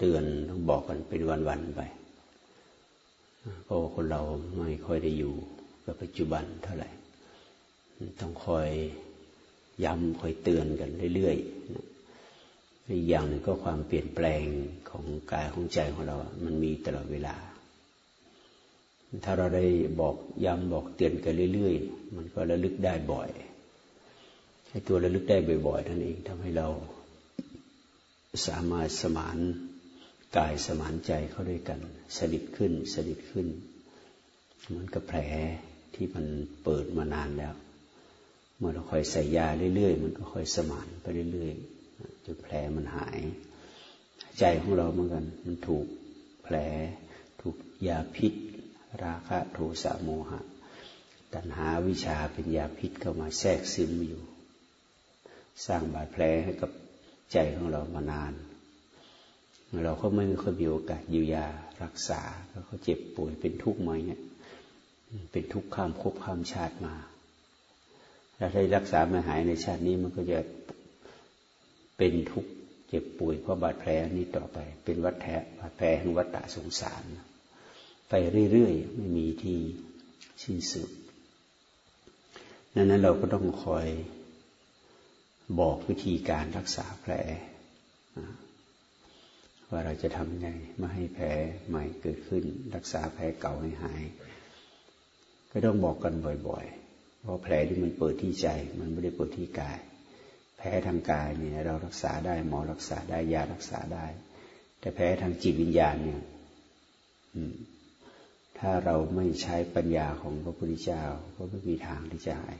เตือนต้องบอกกันเป็นวันๆไปเพราะคนเราไม่ค่อยได้อยู่กับปัจจุบันเท่าไหร่ ต้องคอยย้ำคอยเตือนกันเรื่อยๆอีกอย่างหนึ่งก็ความเปลี่ยนแปลงของกายของใจของเรา มันมีตลอดเวลา ถ้าเราได้บอกย้ำบอกเตือนกันเรื่อยๆ มันก็ระลึกได้บ่อย ให้ตัวระลึกได้บ่อยๆนั่นเองทำให้เราสามารถสมาน กายสมานใจเข้าด้วยกัน สนิทขึ้น สนิทขึ้นเหมือนกับแผลที่มันเปิดมานานแล้วเมื่อเราคอยใส่ยาเรื่อยๆ มันก็ค่อยสมานไปเรื่อยๆจนแผลมันหาย ใจของเราเหมือนกัน มันถูกแผล ถูกยาพิษ ราคะโทสะโมหะ ตัณหาวิชาเป็นยาพิษเข้ามาแทรกซึมอยู่ สร้างบาดแผลให้กับใจของเรามานาน เราก็ไม่ค่อยมีโอกาสเยียวยารักษาแล้วเขาเจ็บป่วยเป็นทุกข์มาเนี่ย เป็นทุกข์ข้ามภพข้ามชาติมาถ้าได้รักษาไม่หายในชาตินี้มันก็จะเป็นทุกข์เจ็บป่วยเพราะบาดแผลนี้ต่อไป เป็นวัฏแผลบาดแผลแห่งวัฏฏะสงสาร ไปเรื่อยๆไม่มีที่สิ้นสุดดังนั้นเราก็ต้องคอยบอกวิธีการรักษาแผล ว่าเราจะทำยังไงไม่ให้แผลใหม่เกิดขึ้น รักษาแผลเก่าให้หาย ก็ต้องบอกกันบ่อยๆเพราะแผลที่มันเปิดที่ใจ มันไม่ได้เปิดที่กาย แผลทางกายเนี่ยเรารักษาได้หมอรักษาได้ยารักษาได้ แต่แผลทางจิตวิญญาณเนี่ยถ้าเราไม่ใช้ปัญญาของพระพุทธเจ้าก็ไม่มีทางที่จะหาย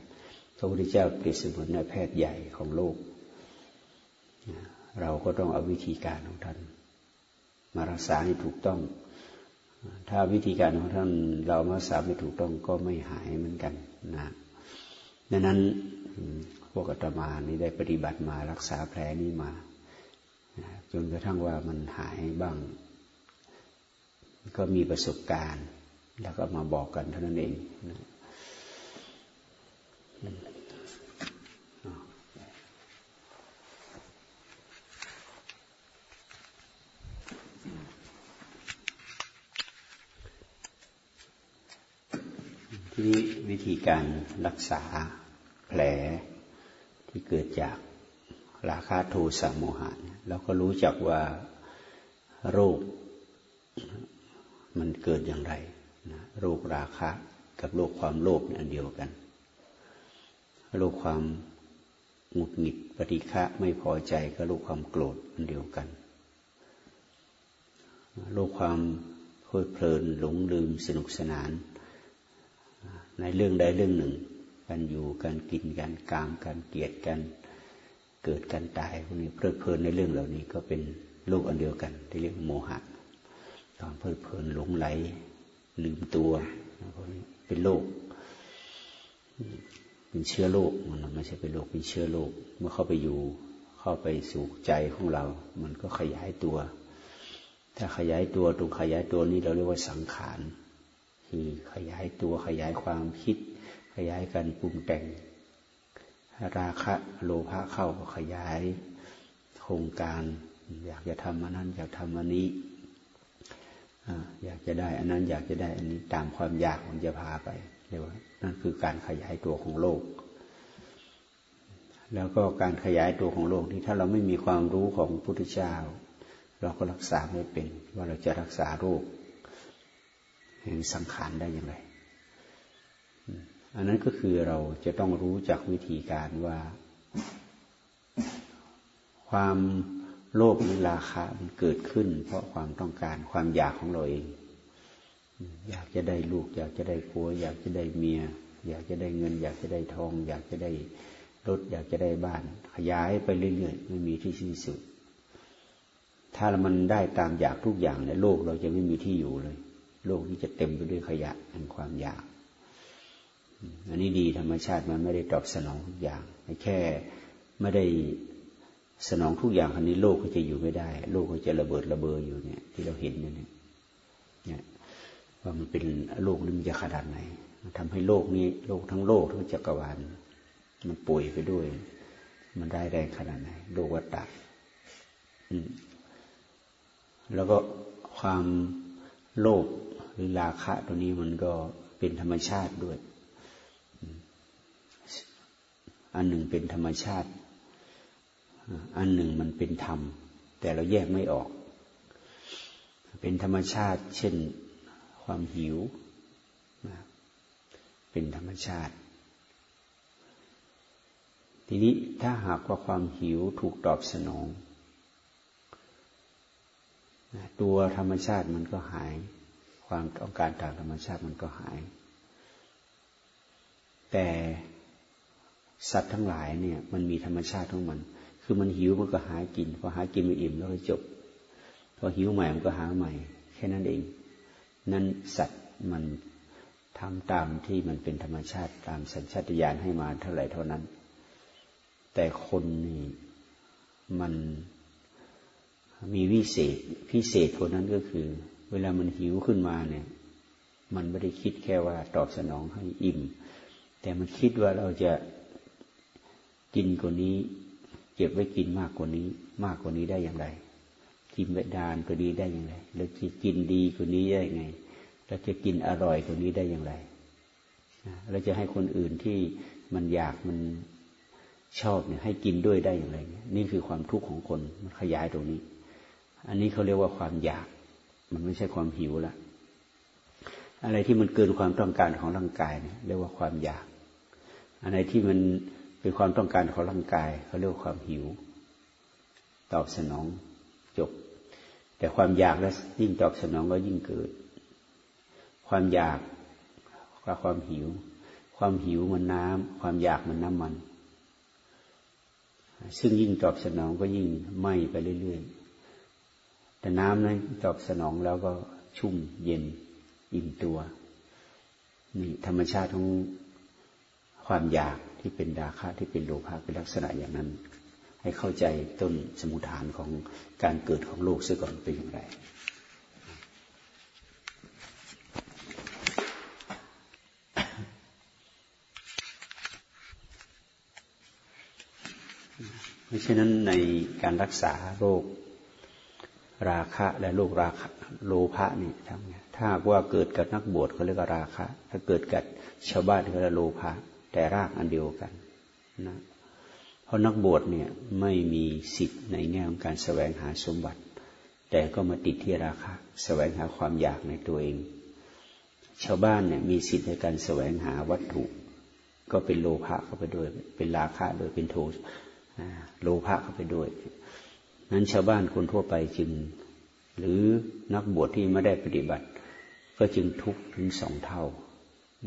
พระพุทธเจ้าเปรียบเสมือนนายแพทย์ใหญ่ของโลก เราก็ต้องเอาวิธีการของท่าน มารักษาให้ถูกต้อง ถ้าวิธีการของท่านเรามารักษาไม่ถูกต้องก็ไม่หายเหมือนกันนะดังนั้นพวกอาตมานี่ได้ปฏิบัติมารักษาแผลนี้มาจนกระทั่งว่ามันหายบ้าง ก็มีประสบการณ์ แล้วก็มาบอกกันเท่านั้นเองนะที นี้วิธีการรักษาแผลที่เกิดจากราคาโทสะโมหะเราก็รู้จักว่าโรคมันเกิดอย่างไรนะโรคราคะกับโรคความโลภอันเดียวกัน โรคความหงุดหงิดปฏิฆะไม่พอใจกับโรคความโกรธอันเดียวกัน โรคความเพลิดเพลินหลงลืมสนุกสนาน ในเรื่องใดเรื่องหนึ่ง การอยู่การกินการกามการเกียดกันเกิดการตายพวกนี้เพลิดเพลินในเรื่องเหล่านี้ก็เป็นโลกอันเดียวกัน ที่เรียกโมหะตอนเพลิดเพลินหลงไหล ลืมตัวพวกนี้เป็นโลก เป็นเชื้อโรคมันไม่ใช่เป็นโรคเป็นเชื้อโรคเมื่อเข้าไปอยู่เข้าไปสู่ใจของเรา มันก็ขยายตัว ถ้าขยายตัวตรงขยายตัวนี้เราเรียกว่าสังขาร คือขยายตัวขยายความคิด ขยายการปรุงแต่ง ราคะโลภะเข้าก็ขยายโครงการ อยากจะทำอันนั้นอยากทำอันนี้อยากจะได้อันนั้นอยากจะได้อันนี้ตามความอยากมันจะพาไปเรียกว่านั่นคือการขยายตัวของโลก แล้วก็การขยายตัวของโลกที่ถ้าเราไม่มีความรู้ของพุทธเจ้า เราก็รักษาไม่เป็นว่าเราจะรักษาโรค แห่งสังขารได้อย่างไร อันนั้นก็คือเราจะต้องรู้จักวิธีการว่า ความโลภหรือราคะมันเกิดขึ้น เพราะความต้องการความอยากของเราเอง อยากจะได้ลูก อยากจะได้ผัว อยากจะได้เมีย อยากจะได้เงิน อยากจะได้ทอง อยากจะได้รถ อยากจะได้บ้าน ขยายไปเรื่อยๆไม่มีที่สิ้นสุด ถ้ามันได้ตามอยากทุกอย่างในโลกเราจะไม่มีที่อยู่เลย โลกนี้จะเต็มไปด้วยขยะแห่งความอยาก อันนี้ดีธรรมชาติมันไม่ได้ตอบสนองทุกอย่างแค่ไม่ได้สนองทุกอย่างอันนี้โลกก็จะอยู่ไม่ได้ โลกก็จะระเบิดระเบ้ออยู่เนี่ย ที่เราเห็นเนี่ยเนี่ยว่ามันเป็นโลกนี้มันจะขนาดไหนมันทำให้โลกนี้ โลกทั้งโลกทั้งจักรวาลมันป่วยไปด้วย มันได้แรงขนาดไหนโลกวัฏฏะแล้วก็ความโลภ รือราคะตัวนี้มันก็เป็นธรรมชาติด้วย อันหนึ่งเป็นธรรมชาติ อันหนึ่งมันเป็นธรรม แต่เราแยกไม่ออก เป็นธรรมชาติ เช่นความหิว เป็นธรรมชาติ ทีนี้ถ้าหากว่าความหิวถูกตอบสนอง ตัวธรรมชาติมันก็หาย ความต้องการทางธรรมชาติมันก็หาย แต่สัตว์ทั้งหลายเนี่ย มันมีธรรมชาติของมัน คือมันหิวมันก็หากิน พอหากินไม่อิ่มแล้วก็จบ พอหิวใหม่มันก็หาใหม่ แค่นั้นเอง นั้นสัตว์มันทำตามที่มันเป็นธรรมชาติตามสัญชาตญาณให้มาเท่าไหร่เท่านั้น แต่คนนี่มันมีวิเศษพิเศษคนนั้นก็คือ เวลามันหิวขึ้นมาเนี่ย มันไม่ได้คิดแค่ว่าตอบสนองให้อิ่ม แต่มันคิดว่าเราจะกินกว่านี้ เก็บไว้กินมากกว่านี้ มากกว่านี้ได้อย่างไร กินไว้ดานกว่านี้ได้อย่างไรเราจะกินดีกว่านี้ได้ยังไงเราจะกินอร่อยกว่านี้ได้อย่างไรเราจะให้คนอื่นที่มันอยากมันชอบเนี่ยให้กินด้วยได้อย่างไร นี่คือความทุกข์ของคนมันขยายตรงนี้ อันนี้เขาเรียกว่าความอยาก มันไม่ใช่ความหิวละอะไรที่มันเกินความต้องการของร่างกายเนี่ยเรียกว่าความอยากอะไรที่มันเป็นความต้องการของร่างกายเขาเรียกว่าความหิว ตอบสนองจบ แต่ความอยากแล้วยิ่งตอบสนองก็ยิ่งเกิด ความอยากกับความหิว ความหิวมันน้ำความอยากมันน้ำมัน ซึ่งยิ่งตอบสนองก็ยิ่งไหม้ไปเรื่อยๆ แต่น้ำนั้นตอบสนองแล้วก็ชุ่มเย็นอิ่มตัว นี่ธรรมชาติของความอยากที่เป็นดาคะที่เป็นโลภะเป็นลักษณะอย่างนั้น ให้เข้าใจต้นสมุทฐานของการเกิดของโลกเสียก่อนเป็นอย่างไรเพราะฉะนั้นในการรักษาโรค ราคะและโรคราคะโลภะนี่ทำไงถ้าว่าเกิดกับนักบวชเขาเรียกว่าราคะ ถ้าเกิดกับชาวบ้านเขาเรียกโลภะแต่รากอันเดียวกันนะเพราะนักบวชเนี่ยไม่มีสิทธิ์ในแง่ของการแสวงหาสมบัติ แต่ก็มาติดที่ราคะแสวงหาความอยากในตัวเอง ชาวบ้านเนี่ยมีสิทธิ์ในการแสวงหาวัตถุ ก็เป็นโลภะเข้าไปด้วย เป็นราคะโดยเป็นโทโลภะเข้าไปด้วย นั้นชาวบ้านคนทั่วไปจึง หรือนักบวชที่ไม่ได้ปฏิบัติ ก็จึงทุกข์ถึงสองเท่า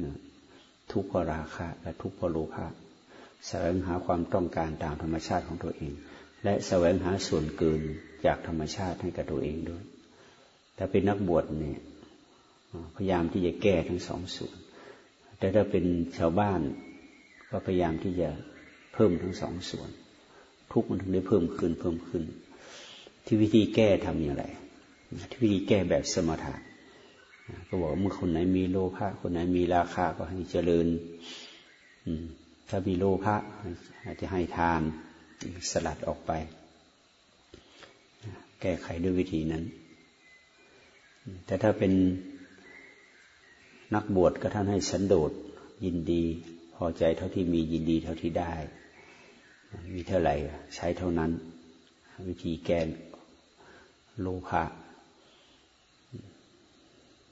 นะทุกข์เพราะราคะและทุกข์เพราะโลภะแสวงหาความต้องการตามธรรมชาติของตัวเอง และแสวงหาส่วนเกินจากธรรมชาติให้กับตัวเองด้วยแต่เป็นนักบวชเนี่ยพยายามที่จะแก้ทั้งสองส่วน แต่ถ้าเป็นชาวบ้านก็พยายามที่จะเพิ่มทั้งสองส่วน ทุกมันถึงได้เพิ่มขึ้นเพิ่มขึ้น ที่วิธีแก้ทำอย่างไรที่วิธีแก้แบบสมถะก็บอกเมื่อคนไหนมีโลภะคนไหนมีราคาก็ให้เจริญถ้ามีโลภะอาจจะให้ทานสลัดออกไป แก้ไขด้วยวิธีนั้น แต่ถ้าเป็นนักบวชก็ท่านให้สันโดษยินดี พอใจเท่าที่มียินดีเท่าที่ได้ มีเท่าไหร่ใช้เท่านั้น วิธีแก้ โลภะ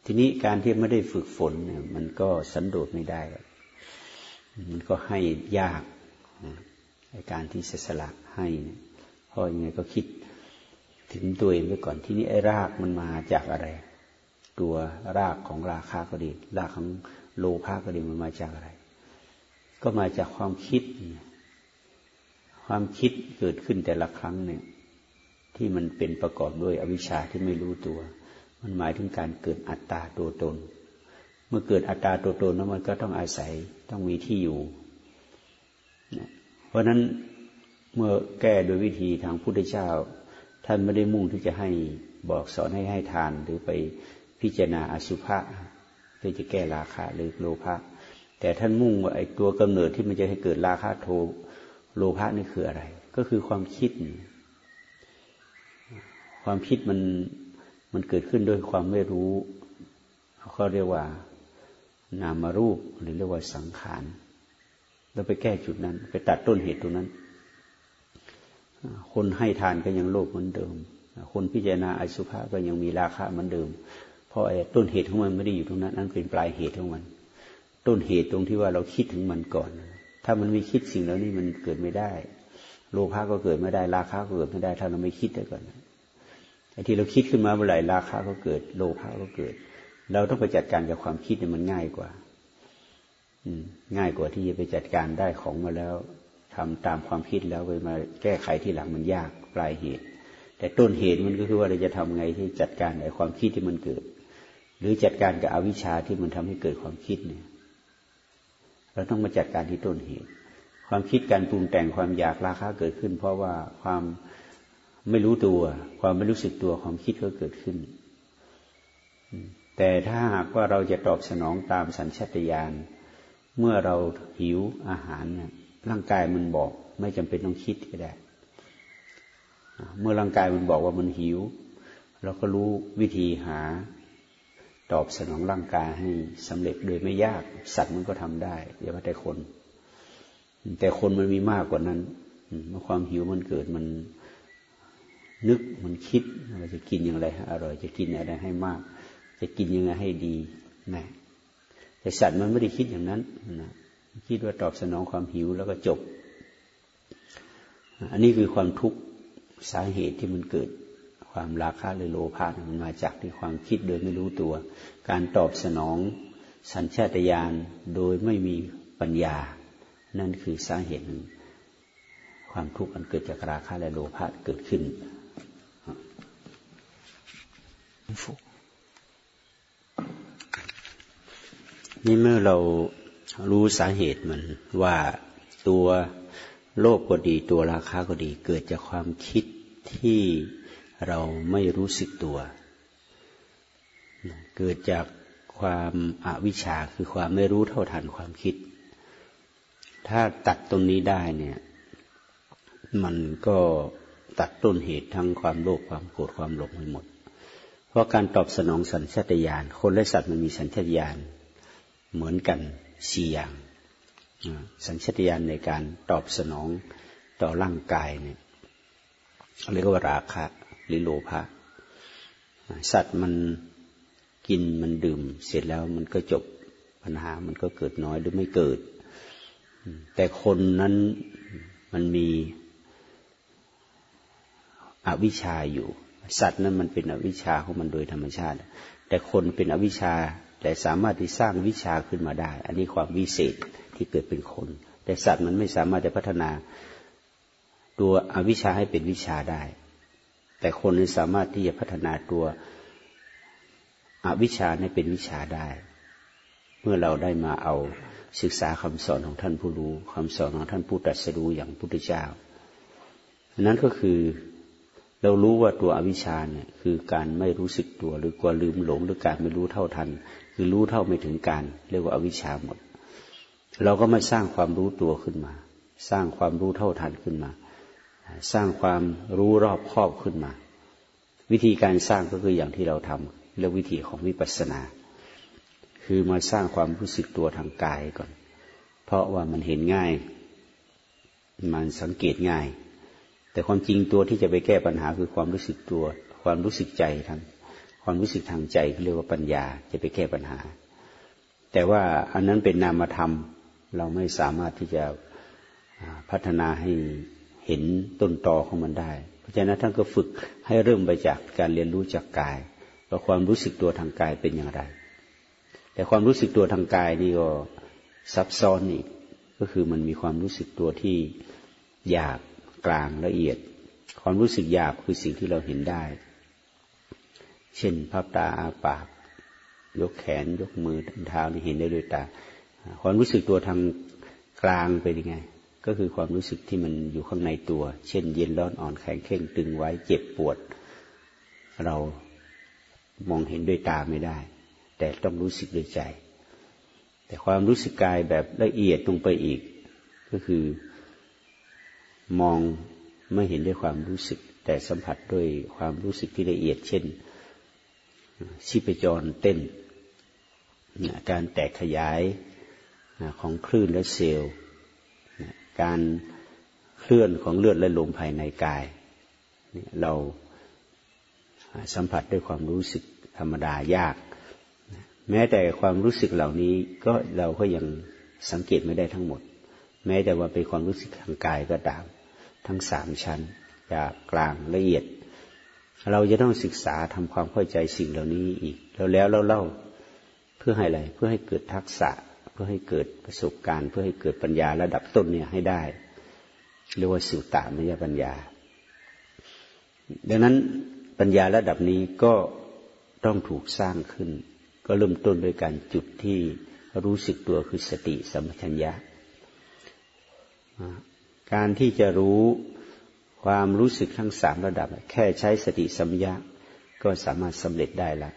ทีนี้การที่ไม่ได้ฝึกฝนเนี่ยมันก็สันโดษไม่ได้ มันก็ให้ยากในการที่จะสละให้เพราะยังไงก็คิดถึงตัวเองไปก่อนที่นี้ไอ้รากมันมาจากอะไร ตัวรากของราคาก็ดี รากของโลภะก็ดีมันมาจากอะไร ก็มาจากความคิด ความคิดเกิดขึ้นแต่ละครั้งเนี่ย ที่มันเป็นประกอบด้วยอวิชชาที่ไม่รู้ตัว มันหมายถึงการเกิดอัตตาตัวตน เมื่อเกิดอัตตาตัวตนแล้วมันก็ต้องอาศัยต้องมีที่อยู่ เพราะฉะนั้นเมื่อแก้โดยวิธีทางพุทธเจ้า ท่านไม่ได้มุ่งที่จะให้บอกสอนให้ให้ทานหรือไปพิจารณาอสุภะเพื่อจะแก้ราคะหรือโลภะแต่ท่านมุ่งว่าไอ้ตัวกำเนิดที่มันจะให้เกิดราคะโทโลภะนี่คืออะไร ก็คือความคิด ความคิดมันมันเกิดขึ้นด้วยความไม่รู้เขาเรียกว่า นามรูปหรือเรียกว่าสังขารเราไปแก้จุดนั้น ไปตัดต้นเหตุตรงนั้น คนให้ทานก็ยังโลภเหมือนเดิม คนพิจารณาอสุภะก็ยังมีราคะเหมือนเดิม เพราะไอ้ต้นเหตุของมันไม่ได้อยู่ตรงนั้น นั่นเป็นปลายเหตุของมัน ต้นเหตุตรงที่ว่าเราคิดถึงมันก่อน ถ้ามันไม่คิดสิ่งเหล่านี้มันเกิดไม่ได้ โลภะก็เกิดไม่ได้ ราคะก็เกิดไม่ได้ ถ้าเราไม่คิดได้ก่อน ไอ้ที่เราคิดขึ้นมาเมื่อไหร่ราคะก็เกิด โลภะก็เกิด เราต้องไปจัดการกับความคิดเนี่ยมันง่ายกว่าง่ายกว่าที่จะไปจัดการได้ของมาแล้วทำตามความคิดแล้วไปมาแก้ไขที่หลังมันยากปลายเหตุ แต่ต้นเหตุมันก็คือว่าเราจะทำไงที่จัดการไอ้ความคิดที่มันเกิด หรือจัดการกับอวิชชาที่มันทำให้เกิดความคิดเนี่ย เราต้องมาจัดการที่ต้นเหตุ ความคิดการปรุงแต่งความอยากราคะเกิดขึ้น เพราะว่าความ ไม่รู้ตัว ความไม่รู้สึกตัวความคิดก็เกิดขึ้น แต่ถ้าหากว่าเราจะตอบสนองตามสัญชาตญาณเมื่อเราหิวอาหารเนี่ยร่างกายมันบอก ไม่จำเป็นต้องคิดก็ได้ เมื่อร่างกายมันบอกว่ามันหิว เราก็รู้วิธีหา ตอบสนองร่างกายให้สำเร็จโดยไม่ยาก สัตว์มันก็ทำได้อย่าว่าแต่คน แต่คนมันมีมากกว่านั้นเมื่อความหิวมันเกิดมัน นึกมันคิดว่าจะกินอย่างไรให้อร่อยจะกินอะไรให้มาก จะกินยังไงให้ดีนะแต่สัตว์มันไม่ได้คิดอย่างนั้นนะคิดว่าตอบสนองความหิวแล้วก็จบ อันนี้คือความทุกข์สาเหตุที่มันเกิด ความราคะหรือโลภะมันมาจากที่ความคิดโดยไม่รู้ตัว การตอบสนองสัญชาตญาณโดยไม่มีปัญญา นั่นคือสาเหตุหนึ่งความทุกข์อันเกิดจากราคะและโลภะเกิดขึ้น นี่เมื่อเรารู้สาเหตุมันว่าตัวโลภก็ดีตัวราคาก็ดี เกิดจากความคิดที่เราไม่รู้สึกตัว เกิดจากความอาวิชชาคือความไม่รู้เท่าทันความคิด ถ้าตัดตรงนี้ได้เนี่ย มันก็ตัดต้นเหตุทั้งความโลภความโกรธความหลงไปหมด เพราะการตอบสนองสัญชาตญาณคนและสัตว์มันมีสัญชาตญาณเหมือนกันสี่อย่างสัญชาตญาณในการตอบสนองต่อร่างกายเนี่ยเรียกว่าราคะหรือโลภะสัตว์มันกินมันดื่ม เสร็จแล้วมันก็จบปัญหามันก็เกิดน้อยหรือไม่เกิด แต่คนนั้นมันมีอวิชชาอยู่ สัตว์นั้นมันเป็นอวิชชาของมันโดยธรรมชาติ แต่คนเป็นอวิชชาแต่สามารถที่สร้างวิชาขึ้นมาได้ อันนี้ความวิเศษที่เกิดเป็นคน แต่สัตว์มันไม่สามารถจะพัฒนาตัวอวิชาให้เป็นวิชาได้ แต่คนนี้สามารถที่จะพัฒนาตัวอวิชาให้เป็นวิชาได้ เมื่อเราได้มาเอาศึกษาคำสอนของท่านผู้รู้คำสอนของท่านผู้ตรัสรู้อย่างพุทธเจ้านั้นก็คือ เรารู้ว่าตัวอวิชชาเนี่ยคือการไม่รู้สึกตัวหรือกลัวลืมหลงหรือการไม่รู้เท่าทัน คือรู้เท่าไม่ถึงการ เรียกว่าอวิชชาหมด เราก็ไม่สร้างความรู้ตัวขึ้นมา สร้างความรู้เท่าทันขึ้นมา สร้างความรู้รอบครอบขึ้นมา วิธีการสร้างก็คืออย่างที่เราทำเรียกวิธีของวิปัสสนา คือมาสร้างความรู้สึกตัวทางกายก่อน เพราะว่ามันเห็นง่าย มันสังเกตง่าย แต่ความจริงตัวที่จะไปแก้ปัญหาคือความรู้สึกตัว ความรู้สึกใจทางความรู้สึกทางใจเรียกว่าปัญญาจะไปแก้ปัญหา แต่ว่าอันนั้นเป็นนามธรรม เราไม่สามารถที่จะพัฒนาให้เห็นต้นตอของมันได้ เพราะฉะนั้นท่านก็ฝึกให้เริ่มไปจากการเรียนรู้จากกายว่าความรู้สึกตัวทางกายเป็นอย่างไร แต่ความรู้สึกตัวทางกายนี่ก็ซับซ้อนอีกก็คือมันมีความรู้สึกตัวที่อยาก กลางละเอียด ความรู้สึกหยาบคือสิ่งที่เราเห็นได้ เช่นภาพตาอาปาก ยกแขนยกมือเท้านี่เห็นได้ด้วยตา ความรู้สึกตัวทางกลางเป็นยังไง ก็คือความรู้สึกที่มันอยู่ข้างในตัว เช่น เย็นร้อนอ่อนแข็งเข่งตึงไว้เจ็บปวด เรามองเห็นด้วยตาไม่ได้ แต่ต้องรู้สึกด้วยใจ แต่ความรู้สึกกายแบบละเอียดตรงไปอีก ก็คือ มองไม่เห็นด้วยความรู้สึก แต่สัมผัสด้วยความรู้สึกที่ละเอียด เช่นชีพจรเต้น การแตกขยายของคลื่นและเซลล์การเคลื่อนของเลือดและลมภายในกายเราสัมผัสด้วยความรู้สึกธรรมดายาก แม้แต่ความรู้สึกเหล่านี้ก็เราก็ยังสังเกตไม่ได้ทั้งหมด แม้แต่ว่าเป็นความรู้สึกทางกายก็ตาม ทั้งสามชั้นจากกลางละเอียด เราจะต้องศึกษาทำความเข้าใจสิ่งเหล่านี้อีก แล้วแล้วเล่าเพื่อให้อะไรเพื่อให้เกิดทักษะ เพื่อให้เกิดประสบการณ์ เพื่อให้เกิดปัญญาระดับต้นเนี่ยให้ได้เรียกว่าสุตตามยปัญญา ดังนั้นปัญญาระดับนี้ก็ต้องถูกสร้างขึ้น ก็เริ่มต้นโดยการจุดที่รู้สึกตัวคือสติสัมปชัญญะ การที่จะรู้ความรู้สึกทั้งสามระดับ แค่ใช้สติสัมยาก็สามารถสำเร็จได้ละ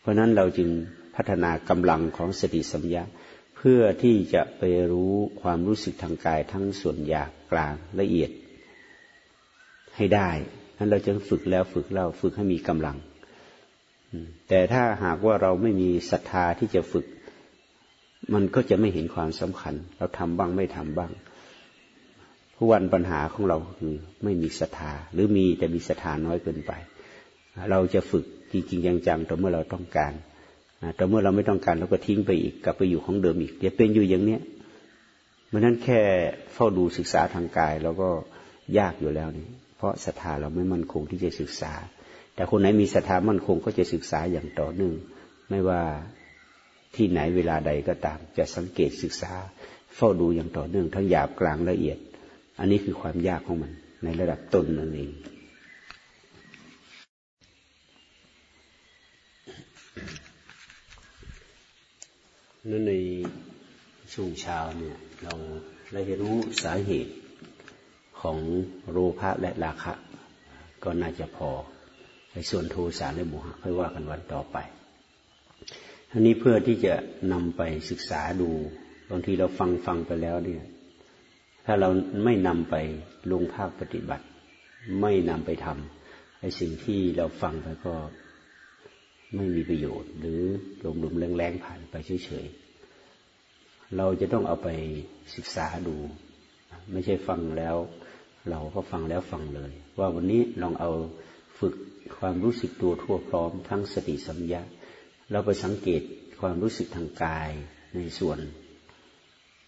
เพราะนั้นเราจึงพัฒนากำลังของสติสัมยาเพื่อที่จะไปรู้ความรู้สึกทางกายทั้งส่วนหยาบกลางละเอียดให้ได้นั้นเราจะฝึกแล้วฝึกเล่าฝึกให้มีกำลัง แต่ถ้าหากว่าเราไม่มีศรัทธาที่จะฝึก มันก็จะไม่เห็นความสำคัญ เราทำบ้างไม่ทำบ้าง ทุกวันปัญหาของเราคือไม่มีศรัทธาหรือมีแต่มีศรัทธาน้อยเกินไป เราจะฝึกจริงๆจังๆต่อเมื่อเราต้องการแต่เมื่อเราไม่ต้องการเราก็ทิ้งไปอีกกลับไปอยู่ของเดิมอีกเดี๋ยวเป็นอยู่อย่างเนี้ยเพราะนั้นแค่เฝ้าดูศึกษาทางกายเราก็ยากอยู่แล้วนี่เพราะศรัทธาเราไม่มั่นคงที่จะศึกษา แต่คนไหนมีศรัทธามั่นคงก็จะศึกษาอย่างต่อเนื่องไม่ว่าที่ไหนเวลาใดก็ตาม จะสังเกตศึกษา เฝ้าดูอย่างต่อเนื่องทั้งหยาบกลางละเอียด อันนี้คือความยากของมัน ในระดับต้นนั่นเอง นั่นในช่วงเช้าเนี่ย เราได้รู้สาเหตุของโลภะและราคะ ก็น่าจะพอในส่วนโทสะและโมหะค่อยว่ากันวันต่อไปทั้งนี้เพื่อที่จะนำไปศึกษาดู บางทีเราฟังฟังไปแล้วเนี่ย ถ้าเราไม่นำไปลงภาคปฏิบัติ ไม่นำไปทำไอ้สิ่งที่เราฟังไปก็ไม่มีประโยชน์ หรือหลมๆแรงๆผ่านไปเฉยๆ เราจะต้องเอาไปศึกษาดู ไม่ใช่ฟังแล้ว เราก็ฟังแล้วฟังเลย ว่าวันนี้ลองเอาฝึกความรู้สึกตัวทั่วพร้อมทั้งสติสัมยาเราไปสังเกตความรู้สึกทางกายในส่วน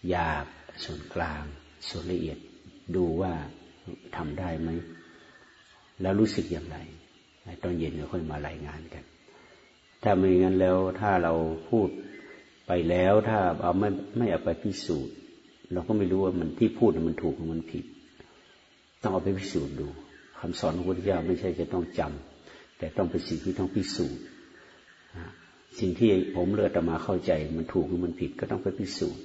หยาบส่วนกลาง ส่วนละเอียดดูว่าทำได้ไหม แล้วรู้สึกอย่างไร ตอนเย็นเราค่อยมารายงานกัน ถ้าไม่งั้นแล้วถ้าเราพูดไปแล้วถ้าเอาไม่ไม่เอาไปพิสูจน์ เราก็ไม่รู้ว่ามันที่พูดมันถูกหรือมันผิด ต้องเอาไปพิสูจน์ดูคำสอนของพระพุทธเจ้าไม่ใช่จะต้องจำแต่ต้องเป็นสิ่งที่ต้องพิสูจน์สิ่งที่ผมเลือดมาเข้าใจ มันถูกหรือมันผิด ก็ต้องไปพิสูจน์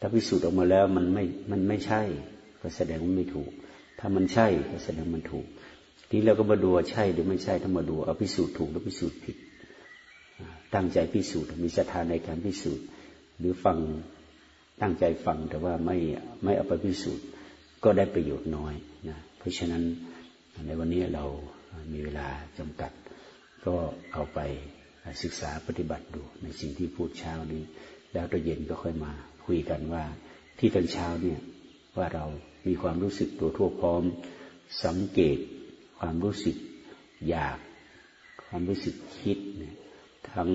ถ้าพิสูจน์ออกมาแล้วมันไม่ มันไม่ใช่ ก็แสดงว่าไม่ถูก ถ้ามันใช่ก็แสดงมันถูก ทีเราก็มาดูใช่หรือไม่ใช่ถ้ามาดูเอาพิสูจน์ถูกหรือพิสูจน์ผิด ตั้งใจพิสูจน์มีศรัทธาในการพิสูจน์ หรือฟังตั้งใจฟังแต่ว่าไม่ไม่เอาไปพิสูจน์ ก็ได้ประโยชน์น้อยนะเพราะฉะนั้นในวันนี้เรามีเวลาจำกัด ก็เอาไปศึกษาปฏิบัติดูในสิ่งที่พูดเช้านี้ แล้วตอนเย็นก็ค่อยมา คุยกันว่า ที่ตอนเช้าเนี่ยว่าเรามีความรู้สึกตัวทั่วพร้อม สังเกตความรู้สึกอยาก ความรู้สึกคิดเนี่ยทั้ง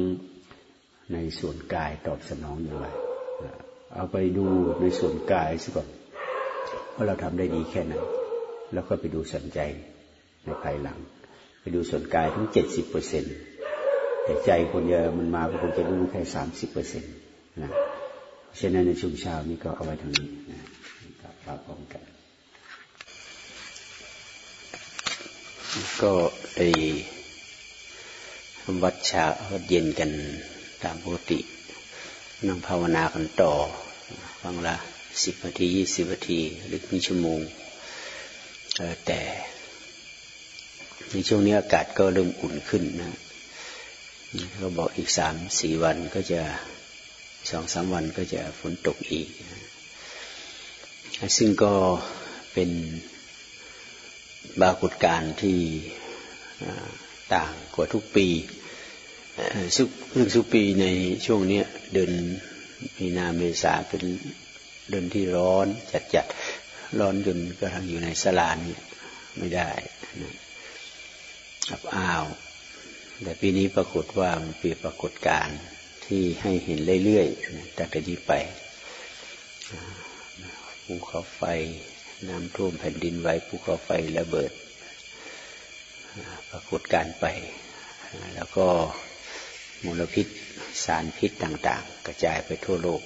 ในส่วนกายตอบสนองอย่างไรเอาไปดูในส่วนกายสิก่อนว่าเราทำได้ดีแค่ไหนแล้วก็ไปดูสนใจในภายหลัง ไปดูส่วนกายทั้งเจ็ดสิบเปอร์เซ็นแต่ใจคนเยอะมันมาก็คงจะรู้แค่สามสิบเปอร์เซ็นต์นะ เช่นนั้นในช่วงเช้านี้ก็เอาไว้ทางนี้นะครับฝากพร้อมกัน ก็ได้วัดเช้าวัดเย็นกันตามปกตินั่งภาวนากันต่อฟังละสิบนาทียี่สิบนาทีหรือครึ่งชั่วโมงแต่ในช่วงนี้อากาศก็เริ่มอุ่นขึ้นนะเขาบอกอีกสามสี่วันก็จะ สองสามวันก็จะฝนตกอีก ซึ่งก็เป็นบากฏการที่ต่างกว่าทุกปีสุเรื่งสุปีในช่วงนี้เดือนมีนาเมษาเป็นเดือนที่ร้อนจัดจัดร้อนจนกระทั่งอยู่ในสลานเนี่ยไม่ได้อับอ้าว แต่ปีนี้ปรากฏว่ามันเป็นปรากฏการณ์ ที่ให้เห็นเรื่อยๆตั้งแต่นี้ไปภูเขาไฟน้ำท่วมแผ่นดินไหวภูเขาไฟระเบิด ปรากฏการไป แล้วก็มลพิษสารพิษต่าง ๆ กระจายไปทั่วโลก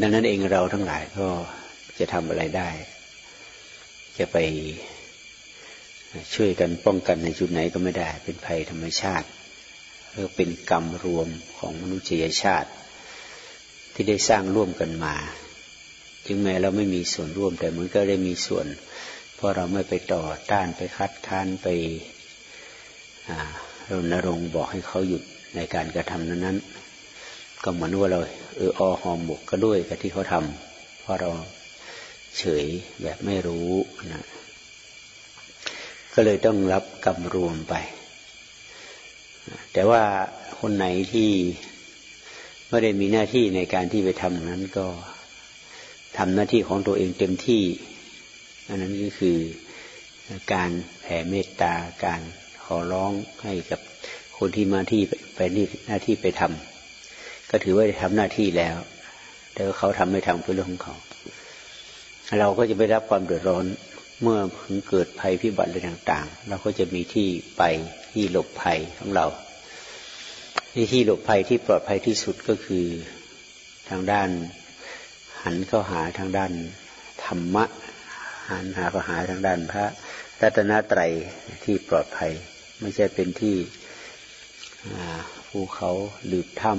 ดังนั้นเองเราทั้งหลายก็จะทำอะไรได้ จะไปช่วยกันป้องกันในจุดไหนก็ไม่ได้ เป็นภัยธรรมชาติ เพื่อเป็นกรรมรวมของมนุษยชาติ ที่ได้สร้างร่วมกันมา ถึงแม้เราไม่มีส่วนร่วมแต่มันก็ได้มีส่วน เพราะเราไม่ไปต่อต้านไปคัดค้านไปรณรงค์บอกให้เขาหยุดในการกระทำนั้นนนก็เหมือนว่าเราเอออหอมบกก็ด้วยกับที่เขาทำเพราะเราเฉยแบบไม่รู้นะก็เลยต้องรับกรรมรวมไป แต่ว่าคนไหนที่ไม่ได้มีหน้าที่ในการที่ไปทำนั้นก็ทำหน้าที่ของตัวเองเต็มที่ อันนั้นก็คือการแผ่เมตตาการขอร้องให้กับคนที่มาที่ไปนี่หน้าที่ไปทำก็ถือว่าได้ทำหน้าที่แล้ว แต่เขาทำไม่ทำเป็นเรื่องของเขา เราก็จะไม่รับความเดือดร้อน เมื่อถึงเกิดภัยพิบัติอะไรต่างๆ เราก็จะมีที่ไปที่หลบภัยของเราที่ที่หลบภัยที่ปลอดภัยที่สุดก็คือทางด้าน หันเข้าหาทางด้านธรรมะหันหาเข้าหาทางด้านพระรัตนตรัยที่ปลอดภัย ไม่ใช่เป็นที่ภูเขาหลืบถ้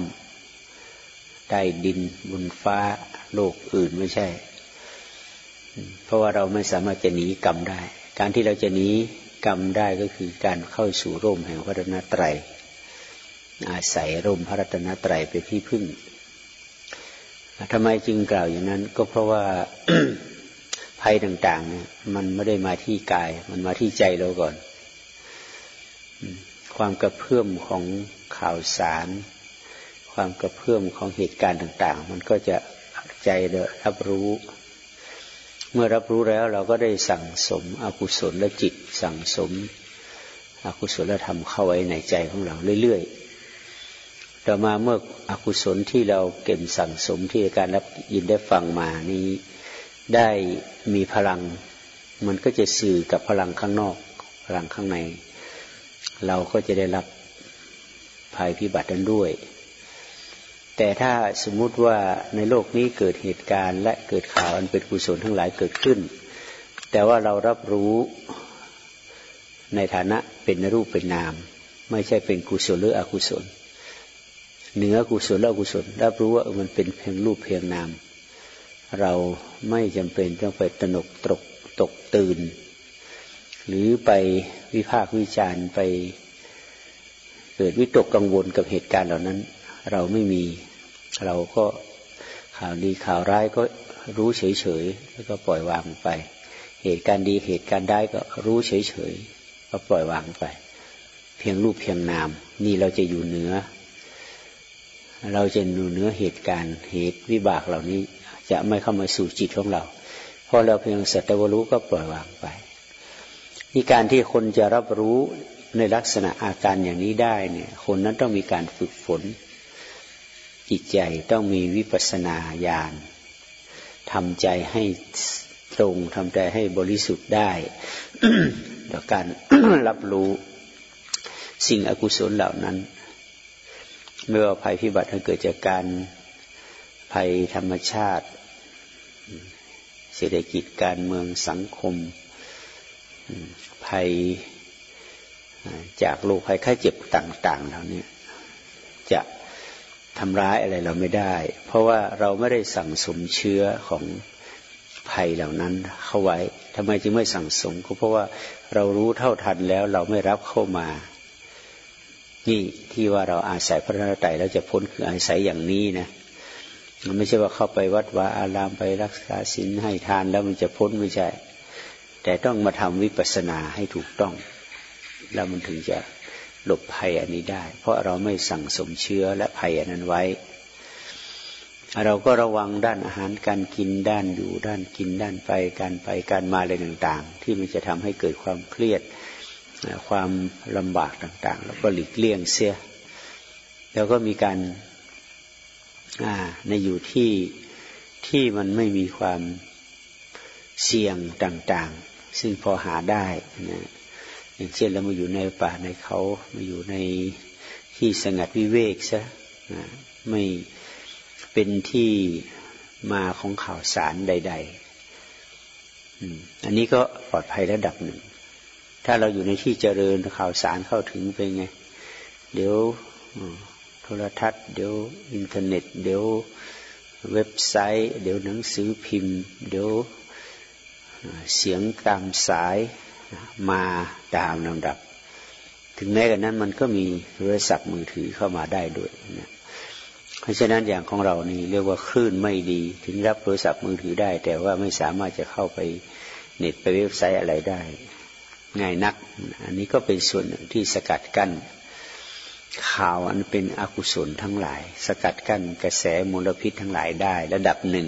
ำใต้ดินบนฟ้าโลกอื่นไม่ใช่ เพราะว่าเราไม่สามารถจะหนีกรรมได้ การที่เราจะหนีกรรมได้ก็คือการเข้าสู่ร่มแห่งพระรัตนตรัย อาศัยร่มพระรัตนตรัยเป็นที่พึ่งทำไมจึงกล่าวอย่างนั้น ก็เพราะว่าภัยต่าง ๆ เนี่ย มันไม่ได้มาที่กาย มันมาที่ใจเราก่อน ความกระเพื่อมของข่าวสาร ความกระเพื่อมของเหตุการณ์ต่าง ๆ มันก็จะใจเรารับรู้ เมื่อรับรู้แล้วเราก็ได้สั่งสมอกุศลและจิต สั่งสมอกุศลธรรมเข้าไว้ในใจของเราเรื่อยๆ ต่อมาเมื่ออกุศลที่เราเก็บสั่งสมที่การรับยินได้ฟังมานี้ได้มีพลัง มันก็จะสื่อกับพลังข้างนอก พลังข้างใน เราก็จะได้รับภัยพิบัตินั้นด้วย แต่ถ้าสมมุติว่าในโลกนี้เกิดเหตุการณ์ และเกิดข่าวอันเป็นกุศลทั้งหลายเกิดขึ้น แต่ว่าเรารับรู้ในฐานะเป็นรูปเป็นนาม ไม่ใช่เป็นกุศลหรืออกุศลเหนือกุศลและอกุศลรับรู้ว่ามันเป็นเพียงรูปเพียงนาม เราไม่จำเป็นต้องไปตนกตกตกตื่น หรือไปวิพากษ์วิจารณ์ไปเกิดวิตกกังวลกับเหตุการณ์เหล่านั้น เราไม่มี เราก็ข่าวดีข่าวร้ายก็รู้เฉยๆแล้วก็ปล่อยวางไป เหตุการณ์ดีเหตุการณ์ได้ก็รู้เฉยๆก็ปล่อยวางไป เพียงรูปเพียงนาม นี่เราจะอยู่เหนือ เราจะดูเหนือเหตุการณ์เหตุวิบากเหล่านี้จะไม่เข้ามาสู่จิตของเราเพราะเราเพียงสัตวรู้ก็ปล่อยวางไปนี่การที่คนจะรับรู้ในลักษณะอาการอย่างนี้ได้เนี่ย คนนั้นต้องมีการฝึกฝน จิตใจต้องมีวิปัสนาญาณทำใจให้ตรงทำใจให้บริสุทธิ์ได้ต่อการรับรู้สิ่งอกุศลเหล่านั้น ไม่ว่าภัยพิบัติที่เกิดจากการภัยธรรมชาติ เศรษฐกิจการเมืองสังคม ภัยจากโรคภัยไข้เจ็บต่าง ๆ เหล่านี้จะ ทำร้ายอะไรเราไม่ได้ เพราะว่าเราไม่ได้สั่งสมเชื้อของภัยเหล่านั้นเข้าไว้ทำไมจึงไม่สั่งสมก็เพราะว่าเรารู้เท่าทันแล้วเราไม่รับเข้ามา นี่ที่ว่าเราอาศัยพระนตรัยแล้วจะพ้นคืออาศัยอย่างนี้นะมันไม่ใช่ว่าเข้าไปวัดวาอารามไปรักษาศีลให้ทานแล้วมันจะพ้นไม่ใช่ แต่ต้องมาทำวิปัสสนาให้ถูกต้อง แล้วมันถึงจะ หลบภัยอันนี้ได้ เพราะเราไม่สั่งสมเชื้อและภัยอันนั้นไว้ เราก็ระวังด้านอาหารการกินด้านอยู่ด้านกินด้านไปการไปการมาอะไรต่างๆ ที่มันจะทำให้เกิดความเครียดความลำบากต่างๆ แล้วก็หลีกเลี่ยงเสีย แล้วก็มีการในอยู่ที่ที่มันไม่มีความเสี่ยงต่างๆ ซึ่งพอหาได้นะ อย่างเช่นเรามาอยู่ในป่าในเขามาอยู่ในที่สงัดวิเวกซะไม่เป็นที่มาของข่าวสารใด ๆอันนี้ก็ปลอดภัยระดับหนึ่ง ถ้าเราอยู่ในที่เจริญข่าวสารเข้าถึงไปไง เดี๋ยวโทรทัศน์ เดี๋ยวอินเทอร์เน็ต เดี๋ยวเว็บไซต์ เดี๋ยวหนังสือพิมพ์ เดี๋ยวเสียงตามสาย มาตามลำดับ ถึงแม้กันนั้นมันก็มีโทรศัพท์มือถือเข้ามาได้ด้วยนะเพราะฉะนั้นอย่างของเรานี่เรียกว่าคลื่นไม่ดี ถึงรับโทรศัพท์มือถือได้ แต่ว่าไม่สามารถจะเข้าไปเน็ตไปเว็บไซต์อะไรได้ ง่ายนัก อันนี้ก็เป็นส่วนหนึ่งที่สกัดกั้นข่าวอันเป็นอกุศลทั้งหลาย สกัดกั้นกระแสมลพิษทั้งหลายได้ ระดับหนึ่ง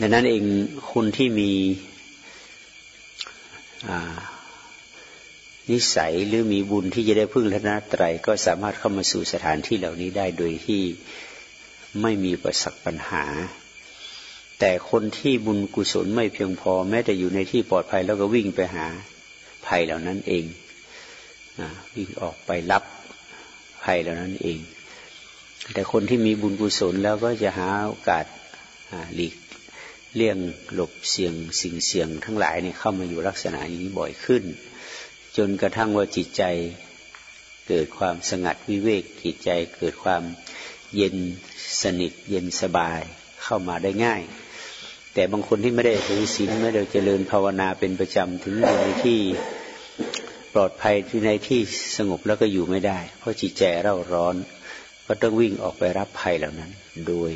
ดังนั้นเองคุณที่มี นิสัยหรือมีบุญที่จะได้พึ่งพระนาตรัยก็สามารถเข้ามาสู่สถานที่เหล่านี้ได้โดยที่ไม่มีประสักปัญหา แต่คนที่บุญกุศลไม่เพียงพอ แม้แต่อยู่ในที่ปลอดภัยแล้วก็วิ่งไปหาภัยเหล่านั้นเองวิ่งออกไปรับภัยเหล่านั้นเอง แต่คนที่มีบุญกุศลแล้วก็จะหาโอกาสหลีก เลี่ยงหลบเสี่ยงสิ่งเสี่ยงทั้งหลายเนี่ยเข้ามาอยู่ลักษณะนี้บ่อยขึ้น จนกระทั่งว่าจิตใจเกิดความสงัดวิเวกจิตใจเกิดความเย็นสนิทเย็นสบายเข้ามาได้ง่าย แต่บางคนที่ไม่ได้ถือศีลไม่ได้เจริญภาวนาเป็นประจำถึงอยู่ในที่ปลอดภัยที่ในที่สงบแล้วก็อยู่ไม่ได้ เพราะจิตใจเร่าร้อน ก็ต้องวิ่งออกไปรับภัยเหล่านั้น โดย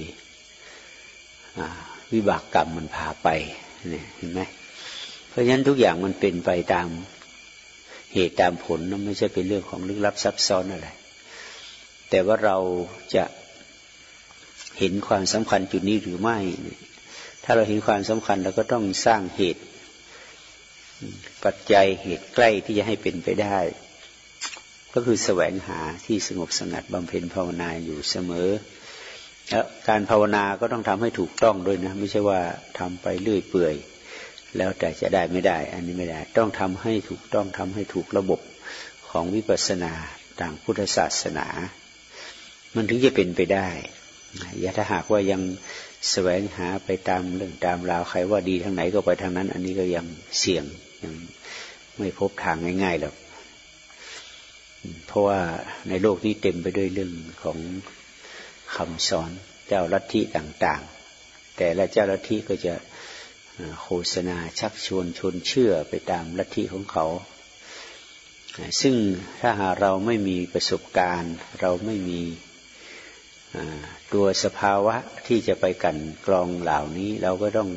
วิบากกรรมมันพาไปเนี่ยเห็นไหมเพราะฉะนั้นทุกอย่างมันเป็นไปตามเหตุตามผลนไม่ใช่เป็นเรื่องของลึกลับซับซ้อนอะไร แต่ว่าเราจะเห็นความสำคัญจุดนี้หรือไม่ ถ้าเราเห็นความสำคัญเราก็ต้องสร้างเหตุ ปัจจัยเหตุใกล้ที่จะให้เป็นไปได้ ก็คือแสวงหาที่สงบสงัดบำเพ็ญภาวนาอยู่เสมอ การภาวนาก็ต้องทำให้ถูกต้องด้วยนะ ไม่ใช่ว่าทำไปเรื่อยเปื่อย แล้วแต่จะได้ไม่ได้ อันนี้ไม่ได้ ต้องทำให้ถูกต้องทำให้ถูกระบบของวิปัสสนาต่างพุทธศาสนา มันถึงจะเป็นไปได้อย่าถ้าหากว่ายังแสวงหาไปตามเรื่องตามราวใครว่าดีทางไหนก็ไปทางนั้น อันนี้ก็ยังเสี่ยงยังไม่พบทางง่ายๆหรอกเพราะว่าในโลกนี้เต็มไปด้วยเรื่องของ คำสอนเจ้าลัทธิต่างๆ แต่ละเจ้าลัทธิก็จะโฆษณาชักชวนชวนเชื่อไปตามลัทธิของเขา ซึ่งถ้าหาเราไม่มีประสบการณ์ เราไม่มีตัวสภาวะที่จะไปกันกรองเหล่านี้ เราก็ต้อง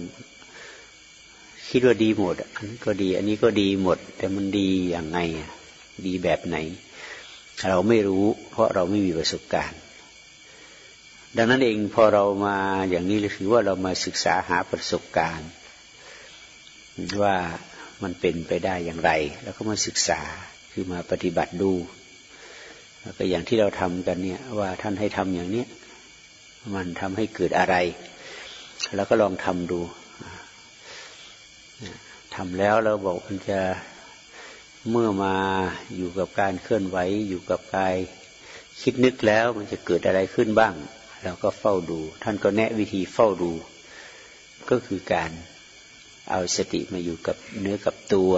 คิดว่าดีหมด อันนี้ก็ดี อันนี้ก็ดีหมด แต่มันดีอย่างไง ดีแบบไหน เราไม่รู้ เพราะเราไม่มีประสบการณ์ ดังนั้นเองพอเรามาอย่างนี้ถือว่าเรามาศึกษาหาประสบการณ์ ว่ามันเป็นไปได้อย่างไร แล้วก็มาศึกษาคือมาปฏิบัติดูแล้วก็อย่างที่เราทำกันเนี่ยว่าท่านให้ทำอย่างเนี้ยมันทำให้เกิดอะไร แล้วก็ลองทำดูทำแล้วเราบอกมันจะเมื่อมาอยู่กับการเคลื่อนไหวอยู่กับกายคิดนึกแล้วมันจะเกิดอะไรขึ้นบ้าง เราก็เฝ้าดู ท่านก็แนะวิธีเฝ้าดู ก็คือการเอาสติมาอยู่กับเนื้อกับตัว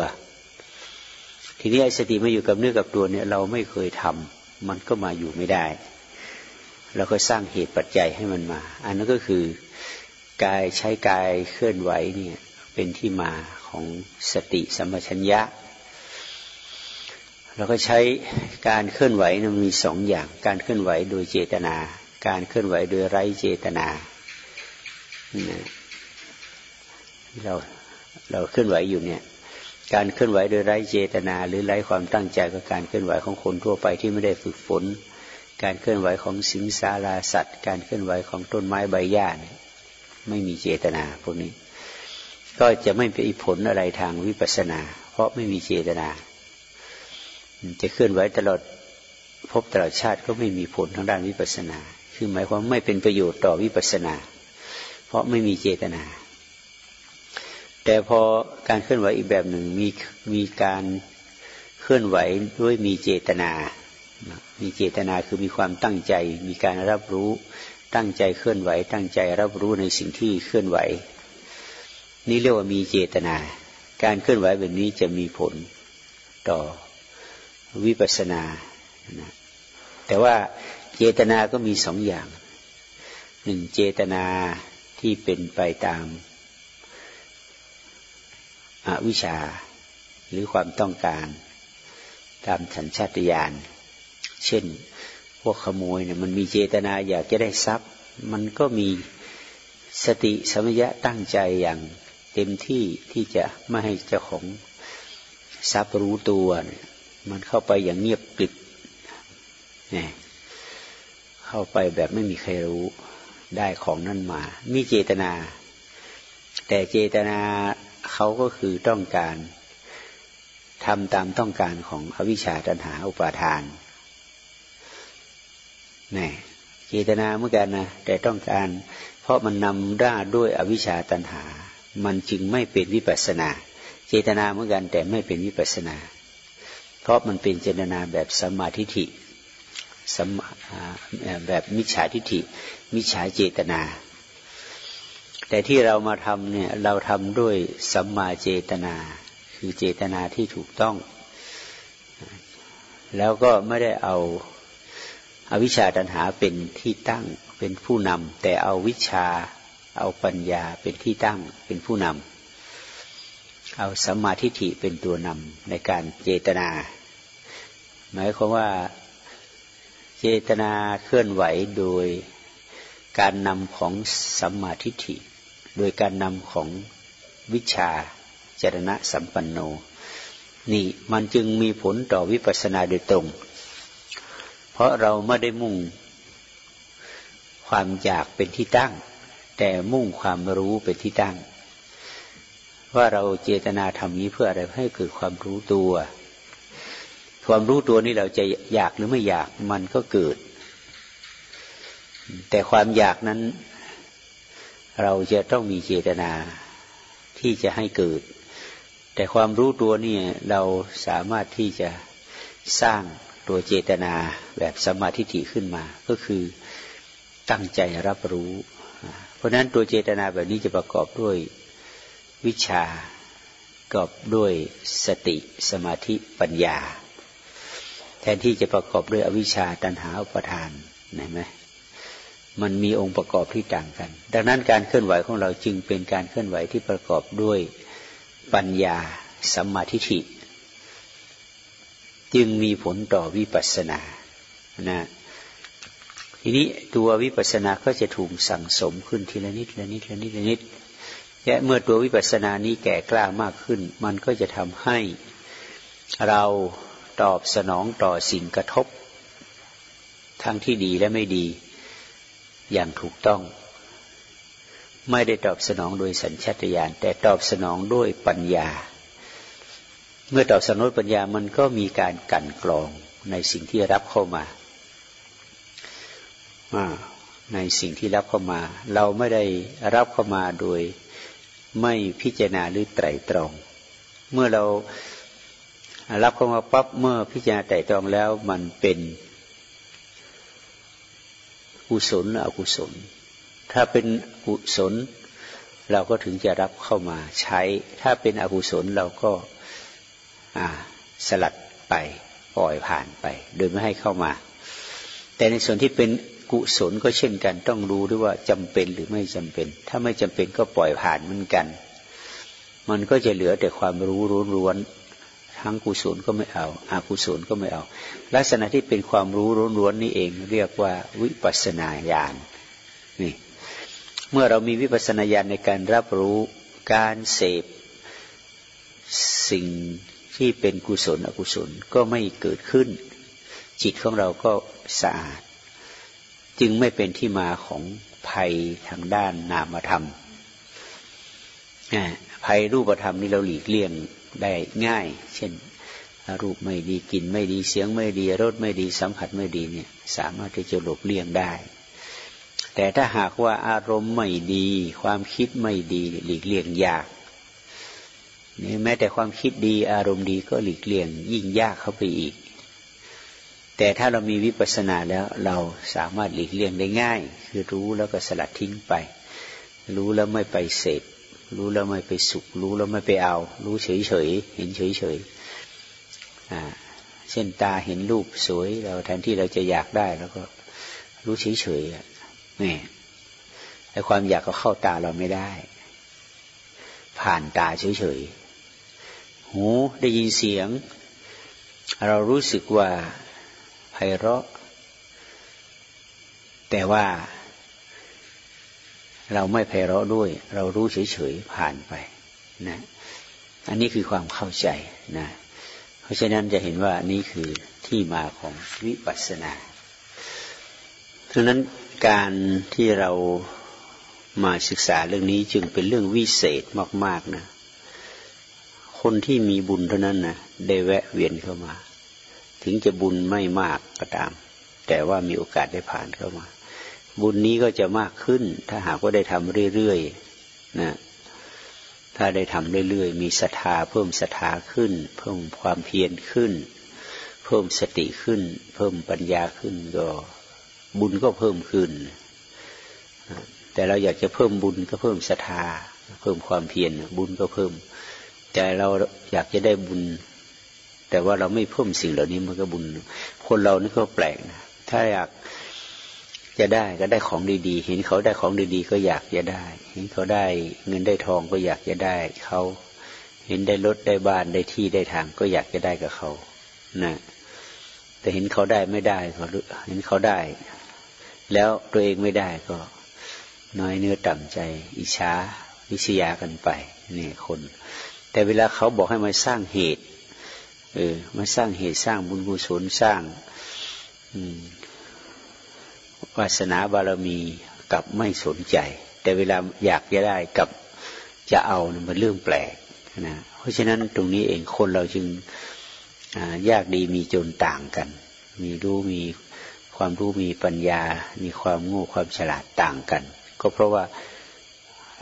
ทีนี้ไอ้สติมาอยู่กับเนื้อกับตัวเนี่ย เราไม่เคยทำมันก็มาอยู่ไม่ได้เราก็สร้างเหตุปัจจัยให้มันมา อันนั้นก็คือกายใช้กายเคลื่อนไหวเนี่ยเป็นที่มาของสติสัมปชัญญะเราก็ใช้การเคลื่อนไหวมันมีสองอย่าง การเคลื่อนไหวโดยเจตนา การเคลื่อนไหวโดยไร้เจตนาเราเราเคลื่อนไหวอยู่เนี่ย การเคลื่อนไหวโดยไร้เจตนา หรือไร้ความตั้งใจกับการเคลื่อนไหวของคนทั่วไปที่ไม่ได้ฝึกฝน การเคลื่อนไหวของสิงสาราสัตว์ การเคลื่อนไหวของต้นไม้ใบหญ้าเนี่ยไม่มีเจตนาพวกนี้ ก็จะไม่เป็นผลอะไรทางวิปัสสนา เพราะไม่มีเจตนา จะเคลื่อนไหวตลอดพบตลอดชาติก็ไม่มีผลทางด้านวิปัสสนา คือหมายความไม่เป็นประโยชน์ต่อวิปัสสนา เพราะไม่มีเจตนา แต่พอการเคลื่อนไหวอีกแบบหนึ่งมีมีการเคลื่อนไหวด้วยมีเจตนา มีเจตนาคือมีความตั้งใจ มีการรับรู้ตั้งใจเคลื่อนไหว ตั้งใจรับรู้ในสิ่งที่เคลื่อนไหว นี่เรียกว่ามีเจตนา การเคลื่อนไหวแบบนี้จะมีผลต่อวิปัสสนานะแต่ว่า เจตนาก็มีสองอย่างหนึ่งเจตนาที่เป็นไปตามอาวิชชาหรือความต้องการตามสัญชาตญาณเช่น พวกขโมยเนี่ยมันมีเจตนาอยากจะได้ทรัพย์ มันก็มีสติสมยะตั้งใจอย่างเต็มที่ที่จะไม่ให้เจ้าของทรัพย์รู้ตัว มันเข้าไปอย่างเงียบปิดเนี่ย เข้าไปแบบไม่มีใครรู้ได้ของนั่นมา มีเจตนา แต่เจตนาเขาก็คือต้องการทำตามต้องการของอวิชชาตัณหาอุปาทานนี่เจตนาเหมือนกันนะแต่ต้องการ เพราะมันนำด้าด้วยอวิชชาตัณหา มันจึงไม่เป็นวิปัสนา เจตนาเหมือนกันแต่ไม่เป็นวิปัสนา เพราะมันเป็นเจตนาแบบสมาธิ ฐิแบบมิจฉาทิฏฐิ มิจฉาเจตนา แต่ที่เรามาทำเนี่ยเราทำด้วยสัมมาเจตนา คือเจตนาที่ถูกต้อง แล้วก็ไม่ได้เอาอาวิชชาตัญหาเป็นที่ตั้งเป็นผู้นำแต่เอาวิชาเอาปัญญาเป็นที่ตั้งเป็นผู้นำเอาสัมมาทิฏฐิเป็นตัวนำในการเจตนา หมายความว่า เจตนาเคลื่อนไหวโดยการนำของสัมมาทิฏฐิ โดยการนำของวิชาจรณะสัมปันโน นี่มันจึงมีผลต่อวิปัสสนาโดยตรง เพราะเราไม่ได้มุ่งความอยากเป็นที่ตั้ง แต่มุ่งความรู้เป็นที่ตั้ง ว่าเราเจตนาทำนี้เพื่ออะไรให้เกิดความรู้ตัว ความรู้ตัวนี้เราจะอยากหรือไม่อยากมันก็เกิด แต่ความอยากนั้น เราจะต้องมีเจตนาที่จะให้เกิด แต่ความรู้ตัวนี่เราสามารถที่จะสร้างตัวเจตนาแบบสมาธิฐิขึ้นมา ก็คือตั้งใจรับรู้ เพราะนั้นตัวเจตนาแบบนี้จะประกอบด้วยวิชากอบด้วยสติสมาธิปัญญา แทนที่จะประกอบด้วยอวิชชาตันหาอุปทานเห็นไหมมันมีองค์ประกอบที่ต่างกัน ดังนั้นการเคลื่อนไหวของเราจึงเป็นการเคลื่อนไหวที่ประกอบด้วยปัญญาสัมมาทิฏฐิ จึงมีผลต่อวิปัสสนานะทีนี้ตัววิปัสสนาก็จะถูกสั่งสมขึ้นทีละนิดละนิดละนิดละนิดและเมื่อตัววิปัสสนานี้แก่กล้ามากขึ้น มันก็จะทำให้เรา ตอบสนองต่อสิ่งกระทบ ทั้งที่ดีและไม่ดี อย่างถูกต้อง ไม่ได้ตอบสนองโดยสัญชาตญาณแต่ตอบสนองด้วยปัญญา เมื่อตอบสนองปัญญามันก็มีการกันกรองในสิ่งที่รับเข้ามาในสิ่งที่รับเข้ามา เราไม่ได้รับเข้ามาโดยไม่พิจารณาหรือไตรตรอง เมื่อเรา รับเข้ามาปั๊บเมื่อพิจารณาแต่ตรองแล้วมันเป็นกุศลหรืออกุศล ถ้าเป็นกุศล เราก็ถึงจะรับเข้ามาใช้ ถ้าเป็นอกุศลเราก็สลัดไปปล่อยผ่านไป โดยไม่ให้เข้ามา แต่ในส่วนที่เป็นกุศลก็เช่นกัน ต้องรู้ด้วยว่าจำเป็นหรือไม่จำเป็น ถ้าไม่จำเป็นก็ปล่อยผ่านเหมือนกัน มันก็จะเหลือแต่ความรู้ร้วน ทั้งกุศลก็ไม่เอาอากุศลก็ไม่เอา ลักษณะที่เป็นความรู้ล้วนๆนี่เอง เรียกว่าวิปัสนาญาณนี่เมื่อเรามีวิปัสนาญาณในการรับรู้การเสพสิ่งที่เป็นกุศลอกุศลก็ไม่เกิดขึ้น จิตของเราก็สะอาด จึงไม่เป็นที่มาของภัยทางด้านนามธรรมภัยรูปธรรมนี่เราหลีกเลี่ยง ได้ง่าย เช่นรูปไม่ดีกลิ่นไม่ดีเสียงไม่ดีรสไม่ดีสัมผัสไม่ดีเนี่ยสามารถที่จะหลบเลี่ยงได้ แต่ถ้าหากว่าอารมณ์ไม่ดี ความคิดไม่ดีหลีกเลี่ยงยากนี่แม้แต่ความคิดดีอารมณ์ดีก็หลีกเลี่ยง ยิ่งยากเข้าไปอีก แต่ถ้าเรามีวิปัสสนาแล้วเราสามารถหลีกเลี่ยงได้ง่าย คือรู้แล้วก็สลัดทิ้งไป รู้แล้วไม่ไปเสพ รู้แล้วไม่ไปสุข รู้แล้วไม่ไปเอา รู้เฉยเฉยเห็นเฉยเฉยเช่นตาเห็นรูปสวย เราแทนที่เราจะอยากได้ แล้วก็รู้เฉยเฉยนี่แต่ความอยากก็เข้าตาเราไม่ได้ ผ่านตาเฉยเฉยหูได้ยินเสียง เรารู้สึกว่าไพเราะ แต่ว่า เราไม่ไพเราะด้วย เรารู้เฉยๆผ่านไปนะอันนี้คือความเข้าใจนะเพราะฉะนั้นจะเห็นว่านี่คือที่มาของวิปัสสนาดังนั้นการที่เรามาศึกษาเรื่องนี้จึงเป็นเรื่องวิเศษมาก ๆนะ คนที่มีบุญเท่านั้นนะได้แวะเวียนเข้ามา ถึงจะบุญไม่มากก็ตาม แต่ว่ามีโอกาสได้ผ่านเข้ามา บุญนี้ก็จะมากขึ้น ถ้าหากว่าได้ทำเรื่อยๆนะถ้าได้ทำเรื่อยๆ มีศรัทธาเพิ่มศรัทธาขึ้น เพิ่มความเพียรขึ้น เพิ่มสติขึ้น เพิ่มปัญญาขึ้นก็บุญก็เพิ่มขึ้น แต่เราอยากจะเพิ่มบุญก็เพิ่มศรัทธา เพิ่มความเพียรบุญก็เพิ่ม แต่เราอยากจะได้บุญ แต่ว่าเราไม่เพิ่มสิ่งเหล่านี้มันก็บุญ คนเรานี่ก็แปลกนะถ้าอยาก จะได้ก็ได้ของดีๆ เห็นเขาได้ของดีๆ ก็อยากจะได้ เห็นเขาได้เงินได้ทองก็อยากจะได้ เขาเห็นได้รถได้บ้านได้ที่ได้ทางก็อยากจะได้กับเขานะแต่เห็นเขาได้ไม่ได้ก็เห็นเขาได้ แล้วตัวเองไม่ได้ก็ น้อยเนื้อต่ำใจ อิจฉาวิชยากันไปนี่คน แต่เวลาเขาบอกให้มาสร้างเหตุ เออมาสร้างเหตุสร้างบุญกุศลสร้าง อืม วาสนาบารมีกับไม่สนใจ แต่เวลาอยากจะได้กับจะเอานมันเรื่องแปลกนะเพราะฉะนั้นตรงนี้เองคนเราจึงยากดีมีจนต่างกัน มีรู้มีความรู้มีปัญญา มีความโง่ความฉลาดต่างกัน ก็เพราะว่า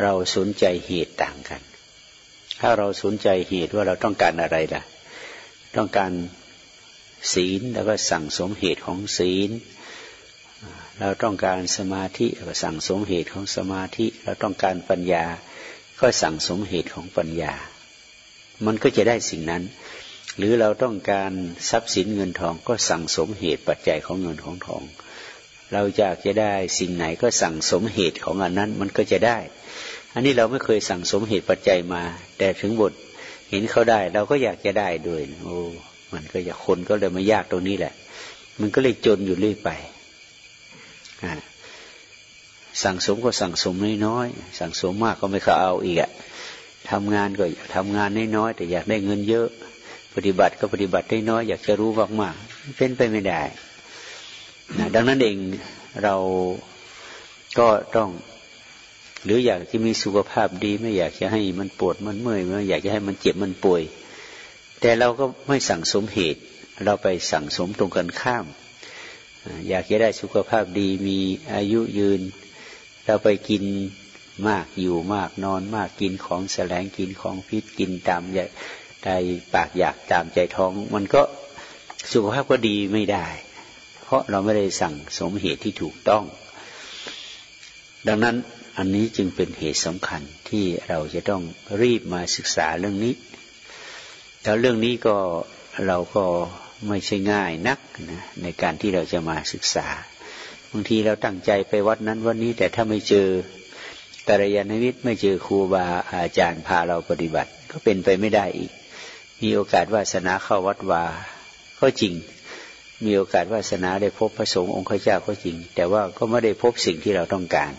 เราสนใจเหตุต่างกัน ถ้าเราสนใจเหตุว่าเราต้องการอะไรล่ะ ต้องการศีลแล้วก็สั่งสมเหตุของศีล เราต้องการสมาธิก็สั่งสมเหตุของสมาธิ เราต้องการปัญญา ก็สั่งสมเหตุของปัญญา มันก็จะได้สิ่งนั้น หรือเราต้องการทรัพย์สินเงินทองก็สั่งสมเหตุปัจจัยของเงินของทอง เราอยากจะได้สิ่งไหนก็สั่งสมเหตุของอันนั้นมันก็จะได้ อันนี้เราไม่เคยสั่งสมเหตุปัจจัยมา แต่ถึงบทเห็นเขาได้ เราก็อยากจะได้ด้วย โอ้ มันก็อยากคนก็เลยมายากตรงนี้แหละ มันก็เลยจนอยู่เรื่อยไป สั่งสมก็สั่งสมน้อยๆสั่งสมมากก็ไม่เขาเอาอีกอะทำงานก็ทำงานน้อยๆแต่อยากได้เงินเยอะ ปฏิบัติก็ปฏิบัติได้น้อยอยากจะรู้มากๆเป็นไปไม่ได้นะดังนั้นเองเราก็ต้อง หรืออยากที่มีสุขภาพดีไม่อยากจะให้มันปวดมันเมื่อยไม่อยากจะให้มันเจ็บมันป่วย แต่เราก็ไม่สั่งสมเหตุ เราไปสั่งสมตรงกันข้าม อยากจะได้สุขภาพดีมีอายุยืน เราไปกินมากอยู่มากนอนมากกินของแสลงกินของพิษกินตามใจปากอยากตามใจท้อง มันก็สุขภาพก็ดีไม่ได้ เพราะเราไม่ได้สั่งสมเหตุที่ถูกต้อง ดังนั้นอันนี้จึงเป็นเหตุสำคัญที่เราจะต้องรีบมาศึกษาเรื่องนี้ แล้วเรื่องนี้ก็เราก็ ไม่ใช่ง่ายนักนะในการที่เราจะมาศึกษาบางทีเราตั้งใจไปวัดนั้นวันนี้แต่ถ้าไม่เจอตรยานวิทย์ไม่เจอครูบาอาจารย์พาเราปฏิบัติ ก็เป็นไปไม่ได้อีก มีโอกาสวาสนาเข้าวัดวาก็จริง มีโอกาสวาสนาได้พบพระสงฆ์องค์ข้าเจ้าก็จริง แต่ว่าก็ไม่ได้พบสิ่งที่เราต้องการ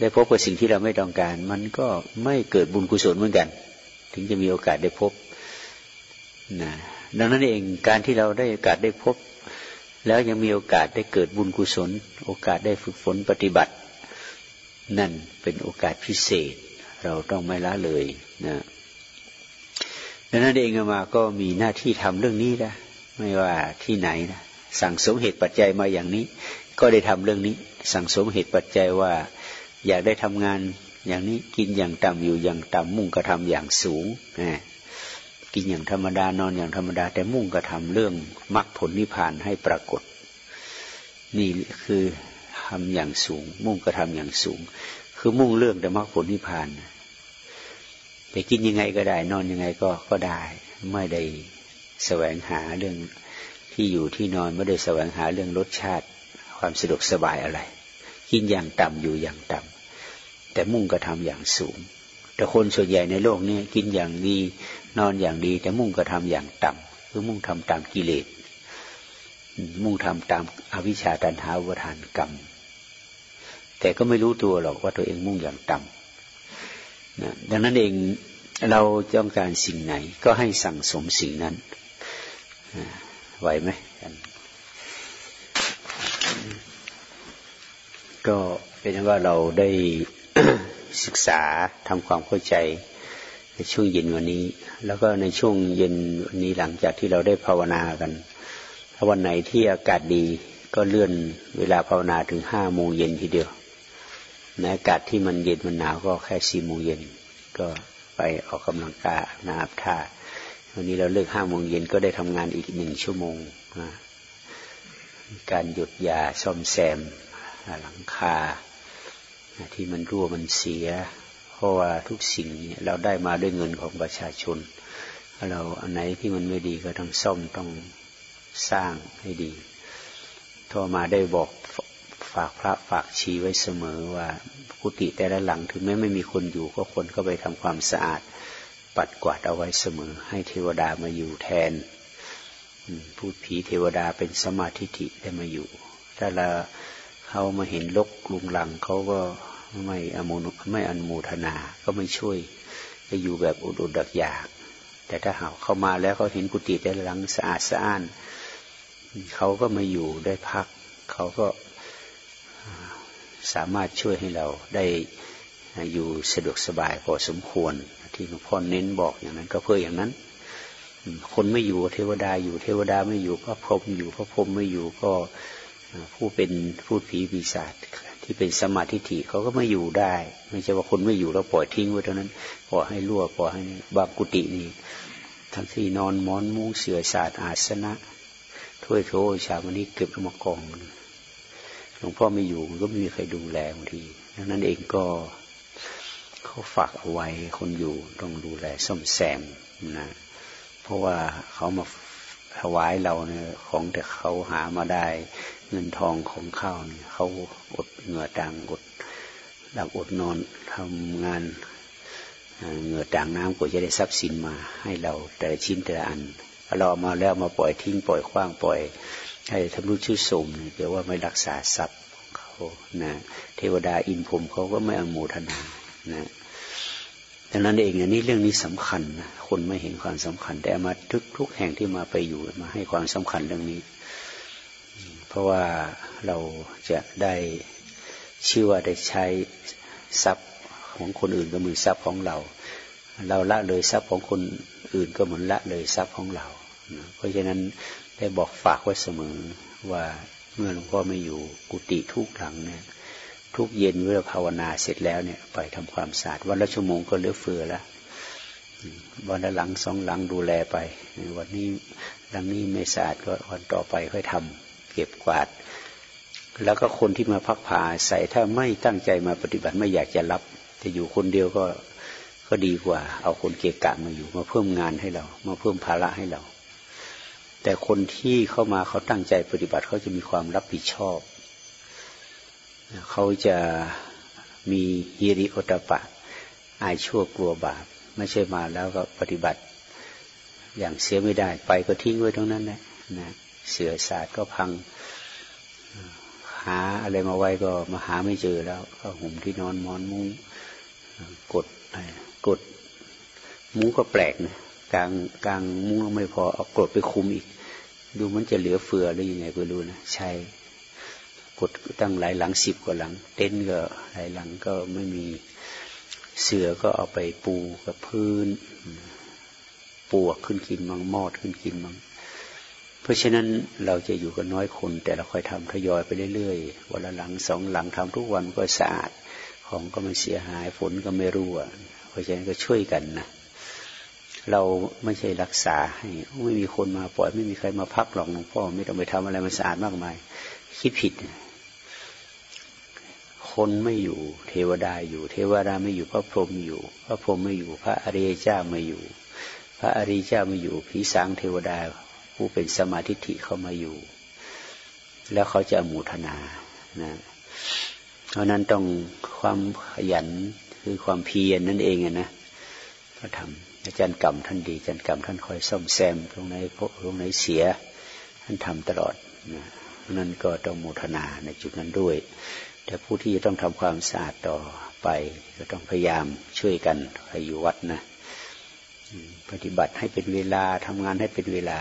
ได้พบกับสิ่งที่เราไม่ต้องการ มันก็ไม่เกิดบุญกุศลเหมือนกัน ถึงจะมีโอกาสได้พบนะ ดังนั้นเองการที่เราได้โอกาสได้พบ แล้วยังมีโอกาสได้เกิดบุญกุศล โอกาสได้ฝึกฝนปฏิบัติ นั่นเป็นโอกาสพิเศษ เราต้องไม่ละเลยนะดังนั้นเองมาก็มีหน้าที่ทำเรื่องนี้นะไม่ว่าที่ไหนนะสั่งสมเหตุปัจจัยมาอย่างนี้ ก็ได้ทำเรื่องนี้ สั่งสมเหตุปัจจัยว่า อยากได้ทำงานอย่างนี้กินอย่างต่ำอยู่อย่างต่ำมุ่งกระทำอย่างสูงนะ กินอย่างธรรมดานอนอย่างธรรมดา แต่มุ่งกระทำเรื่องมรรคผลนิพพานให้ปรากฏ นี่คือทำอย่างสูง มุ่งกระทำอย่างสูง คือมุ่งเรื่องแต่มรรคผลนิพพานแต่กินยังไงก็ได้ นอนยังไงก็ก็ได้ ไม่ได้แสวงหาเรื่องที่อยู่ที่นอนไม่ได้แสวงหาเรื่องรสชาติ ความสะดวกสบายอะไร กินอย่างต่ำอยู่อย่างต่ำแต่มุ่งกระทำอย่างสูง แต่คนส่วนใหญ่ในโลกนี้กินอย่างดี นอนอย่างดีแต่มุ่งกระทำอย่างต่ำคือมุ่งทำตามกิเลส มุ่งทำตามอวิชชาตันหาวุทานกรรม แต่ก็ไม่รู้ตัวหรอกว่าตัวเองมุ่งอย่างต่ำนะดังนั้นเองเราต้องการสิ่งไหน ก็ให้สั่งสมสิ่งนั้นไหวไหมก็เป็นว่าเราได้ศึกษาทำความเข้าใจ ในช่วงเย็นวันนี้ แล้วก็ในช่วงเย็นวันนี้หลังจากที่เราได้ภาวนากันถ้าวันไหนที่อากาศดีก็เลื่อนเวลาภาวนาถึงห้าโมงเย็นทีเดียวในอากาศที่มันเย็นมันหนาวก็แค่สี่โมงเย็นก็ไปออกกำลังกายนาบท่าวันนี้เราเลิกห้าโมงเย็นก็ได้ทำงานอีกหนึ่งชั่วโมงการหยุดยาซ่อมแซมหลังคาที่มันรั่วมันเสีย เพราะว่าทุกสิ่งเราได้มาด้วยเงินของประชาชน เราอันไหนที่มันไม่ดีก็ต้องซ่อมต้องสร้างให้ดีท่อมาได้บอกฝากพระฝากชีไว้เสมอว่ากุฏิแต่ละหลังถึงแม้ไม่มีคนอยู่ก็คนก็ไปทำความสะอาด ปัดกวาดเอาไว้เสมอ ให้เทวดามาอยู่แทนพูดผีเทวดาเป็นสมาธิิได้มาอยู่ ถ้าเราเขามาเห็นลกลุงหลังเขาก็ ไม่อมุไม่อันมูทนา ก็ไม่ช่วยจะอยู่แบบอุดอุดดักอยาก แต่ถ้าหาเขามาแล้วเขาเห็นกุฏิแต่หลังสะอาดสะอ้านเขาก็มาอยู่ได้พัก เขาก็สามารถช่วยให้เราได้อยู่สะดวกสบายพอสมควร ที่หลวงพ่อเน้นบอกอย่างนั้นก็เพื่ออย่างนั้น คนไม่อยู่เทวดาอยู่เทวดาไม่อยู่พระพรหมอยู่พระพรหมไม่อยู่ก็ผู้เป็นพูดผีปีศาจ ที่เป็นสมาธิฐิเขาก็ไม่อยู่ได้ ไม่ใช่ว่าคนไม่อยู่แล้วปล่อยทิ้งไว้เท่านั้นปล่อยให้รั่วปล่อยให้บางกุฏินี่ทั้งที่นอนมอนมุ้งเสือศาสตร์อาสนะถ้วยโถชาวันนี้เก็บมากองหลวงพ่อไม่อยู่มันก็ไม่มีใครดูแลบางทีดังนั้นเองก็เขาฝากเอาไว้คนอยู่ต้องดูแลซ่อมแซมนะเพราะว่าเขามาถวายเราเนี่ยของแต่เขาหามาได้ เงินทองของข้าวเนี่ยเขาอดเหงื่อต่างอดหลับอดนอนทำงานเหงื่อต่างน้ำกว่าจะได้ทรัพย์สินมา ให้เราแต่ละชิ้นแต่ละอันเราเอามาแล้วมาปล่อยทิ้งปล่อยคว้างปล่อย ให้ทำรู้ชื่อสมเดี๋ยวว่าไม่รักษาทรัพย์เขานะเทวดาอินพรมเขาก็ไม่อโมทนานะดังนั้นเองอันนี้เรื่องนี้สำคัญนะคนไม่เห็นความสำคัญ แต่มาทุกทุกแห่งที่มาไปอยู่มาให้ความสำคัญเรื่องนี้ ราะว่าเราจะได้ชื่อว่าได้ใช้ทรัพย์ของคนอื่นก็มือทรัพย์ของเรา เราละเลยทรัพย์ของคนอื่นก็เหมือนละเลยทรัพย์ของเรา เพราะฉะนั้นได้บอกฝากไว้เสมอว่าเมื่อหลวงพ่อไม่อยู่กุฏิทุกหลังเนี่ยทุกเย็นเมื่อภาวนาเสร็จแล้วเนี่ยไปทำความสะอาดวันละชั่วโมงก็เหลือเฟือแล้ววันละหลังสองหลังดูแลไป วันนี้หลังนี้ไม่สะอาดก็วันต่อไปค่อยทำ เก็บกวาด แล้วก็คนที่มาพักผ่าใส่ถ้าไม่ตั้งใจมาปฏิบัติไม่อยากจะรับ จะอยู่คนเดียวก็ก็ดีกว่า เอาคนเกะกะมาอยู่มาเพิ่มงานให้เรา มาเพิ่มภาระให้เรา แต่คนที่เข้ามาเขาตั้งใจปฏิบัติเขาจะมีความรับผิดชอบ เขาจะมีฮิริโอตปะ อายชั่วกลัวบาป ไม่ใช่มาแล้วก็ปฏิบัติ อย่างเสียไม่ได้ ไปก็ทิ้งไว้ตรงนั้นนะนะ เสือศาสตร์ก็พัง หาอะไรมาไว้ก็มาหาไม่เจอแล้วก็ห่มที่นอนมอนมุ้งกดกดมุ้งก็แปลกนะกลางกลางมุ้งไม่พอเอากดไปคุมอีก ดูมันจะเหลือเฟือหรือยังไงก็รู้นะใช่กดตั้งหลายหลังสิบกว่าหลัง เต็นก็หลายหลังก็ไม่มีเสือก็เอาไปปูกับพื้น ปวกขึ้นกินมังมอดขึ้นกินมัง เพราะฉะนั้นเราจะอยู่กันน้อยคน แต่เราค่อยทำทยอยไปเรื่อยๆวันละหลังสองหลังทำทุกวันก็สะอาด ของก็ไม่เสียหายฝนก็ไม่รั่วเพราะฉะนั้นก็ช่วยกันนะเราไม่ใช่รักษาให้ไม่มีคนมาปล่อยไม่มีใครมาพักหรอกหลวงพ่อไม่ต้องไปทำอะไรมันสะอาดมากมาย คิดผิด คนไม่อยู่ เทวดาอยู่ เทวดาไม่อยู่พระพรหมอยู่ พระพรหมไม่อยู่ พระอริยเจ้าไม่อยู่ พระอริยเจ้าไม่อยู่ผีสางเทวดา ผู้เป็นสมาธิิเข้ามาอยู่ แล้วเขาจะมูทนานะเพราะนั้นต้องความขยันคือความเพียรนนั่นเองนะก็ทำอาจารย์กรรมท่านดีอาจารย์กรรมท่านคอยซ่อมแซมตรงไหนตรงไหนเสีย ท่านทำตลอดนะนั่นก็ต้องมูทนาในจุดนั้นด้วย แต่ผู้ที่จะต้องทำความสะอาดต่อไป ก็ต้องพยายามช่วยกันใครอยู่วัดนะปฏิบัติให้เป็นเวลาทำงานให้เป็นเวลา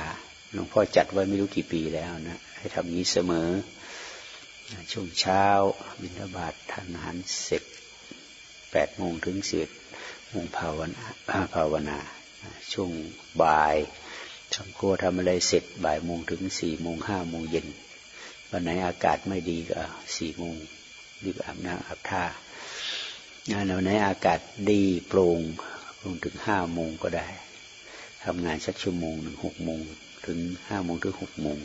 หลวงพ่อจัดไว้ไม่รู้กี่ปีแล้วนะให้ทำนี้เสมอ ช่วงเช้าบิณฑบาตทานอาหารเสร็จแปดโมงถึงสิบโมงภาวนาภาวนา ช่วงบ่ายทำครัวทำอะไรเสร็จบ่ายโมงถึงสี่โมงห้าโมงเย็นวันไหนอากาศไม่ดีก็สี่โมงรีบอาบน้ำอาบท่างานวันไหนอากาศดีโปร่งลงถึงห้าโมงก็ได้ทำงานสักชั่วโมงหนึ่งหกโมง ถึงห้าโมงถึงหกโมง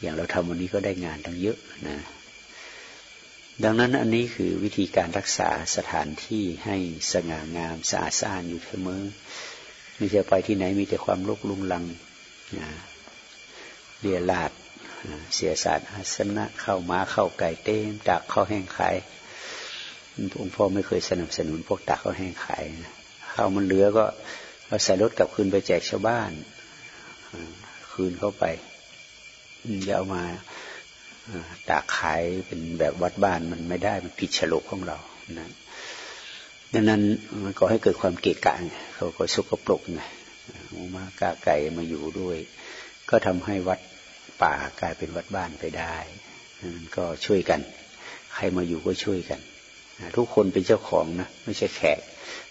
อย่างเราทำวันนี้ก็ได้งานตั้งเยอะนะดังนั้นอันนี้คือวิธีการรักษาสถานที่ให้สง่างามสะอาดสะอ้านอยู่เสมอไม่ใช่ไปที่ไหนมีแต่ความรกลุงลังนะเรียลาดเสียศาสตร์อาสนะเข้ามาเข้าไก่เต้มตักข้าแห้งขายหลวงพ่อไม่เคยสนับสนุนพวกตักข้าแห้งขายนะข้าวมันเหลือก็เราใส่รถกลับคืนไปแจกชาวบ้าน คืนเข้าไปอย่าเอามาตากขายเป็นแบบวัดบ้านมันไม่ได้มันผิดฉลกของเรานะดังนั้นมันก็ให้เกิดความเกะกะเขาก็สกปรกไงมากาไก่มาอยู่ด้วย ก็ทำให้วัดป่ากลายเป็นวัดบ้านไปได้นั่นก็ช่วยกัน ใครมาอยู่ก็ช่วยกันทุกคนเป็นเจ้าของนะไม่ใช่แขก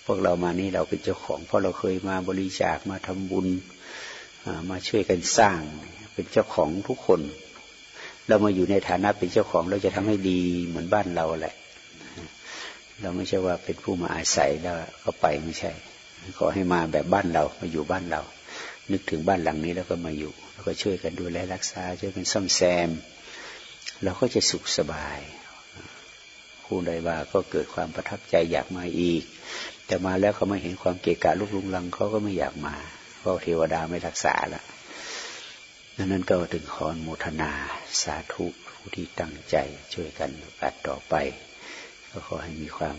พวกเรามานี่เราเป็นเจ้าของ เพราะเราเคยมาบริจาคมาทำบุญ มาช่วยกันสร้างเป็นเจ้าของทุกคน เรามาอยู่ในฐานะเป็นเจ้าของเราจะทำให้ดีเหมือนบ้านเราแหละ เราไม่ใช่ว่าเป็นผู้มาอาศัยแล้วก็ไปไม่ใช่ ขอให้มาแบบบ้านเรามาอยู่บ้านเรา นึกถึงบ้านหลังนี้แล้วก็มาอยู่ แล้วก็ช่วยกันดูแลรักษาช่วยกันซ่อมแซม เราก็จะสุขสบายผู้ใดว่าก็เกิดความประทับใจอยากมาอีก แต่มาแล้วเขาไม่เห็นความเกะกะลุกลุงลังเขาก็ไม่อยากมา พราะเทวดาไม่รักษาแล้วดังนั้นก็ถึงขอโมทนาสาธุผู้ที่ตั้งใจช่วยกันปัดต่อไป ก็ขอให้มีความ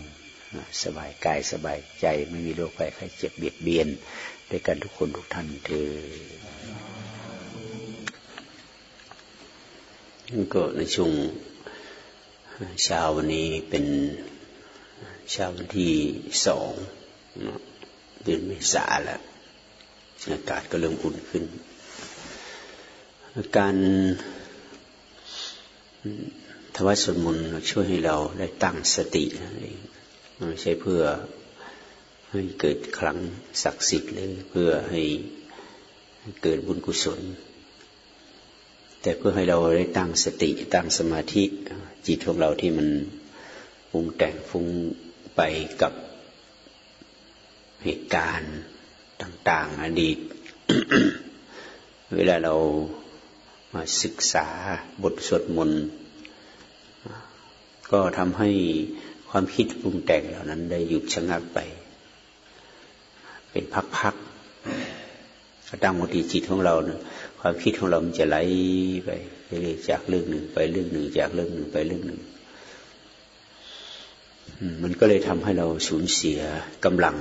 สบายกายสบายใจไม่มีโรคภัยไข้เจ็บเบียดเบียนด้วยกันทุกคนทุกท่านเถิดก็ในช่วงเช้าวันนี้เป็นเช้าวันที่สองเดือนเมษาแล้ว อากาศก็เริ่มอุ่นขึ้น การทวัสวดมนต์ช่วยให้เราได้ตั้งสติไม่ใช่เพื่อให้เกิดครั้งศักดิ์สิทธิ์เลยเพื่อให้เกิดบุญกุศล แต่เพื่อให้เราได้ตั้งสติตั้งสมาธิจิตของเราที่มันปรุงแต่งฟุ้งไปกับเหตุการณ์ ต่างๆ อดีต เวลาเรามาศึกษาบทสวดมนต์ก็ทำให้ความคิดปรุงแต่งเหล่านั้นได้หยุดชะงักไป เป็นพักๆกระตั้งมติจิตของเรานะความคิดของเรามันจะไหลไปเรื่อยจากเรื่องหนึ่งไปเรื่องหนึ่ง จากเรื่องหนึ่งไปเรื่องหนึ่ง มันก็เลยทำให้เราสูญเสียกำลัง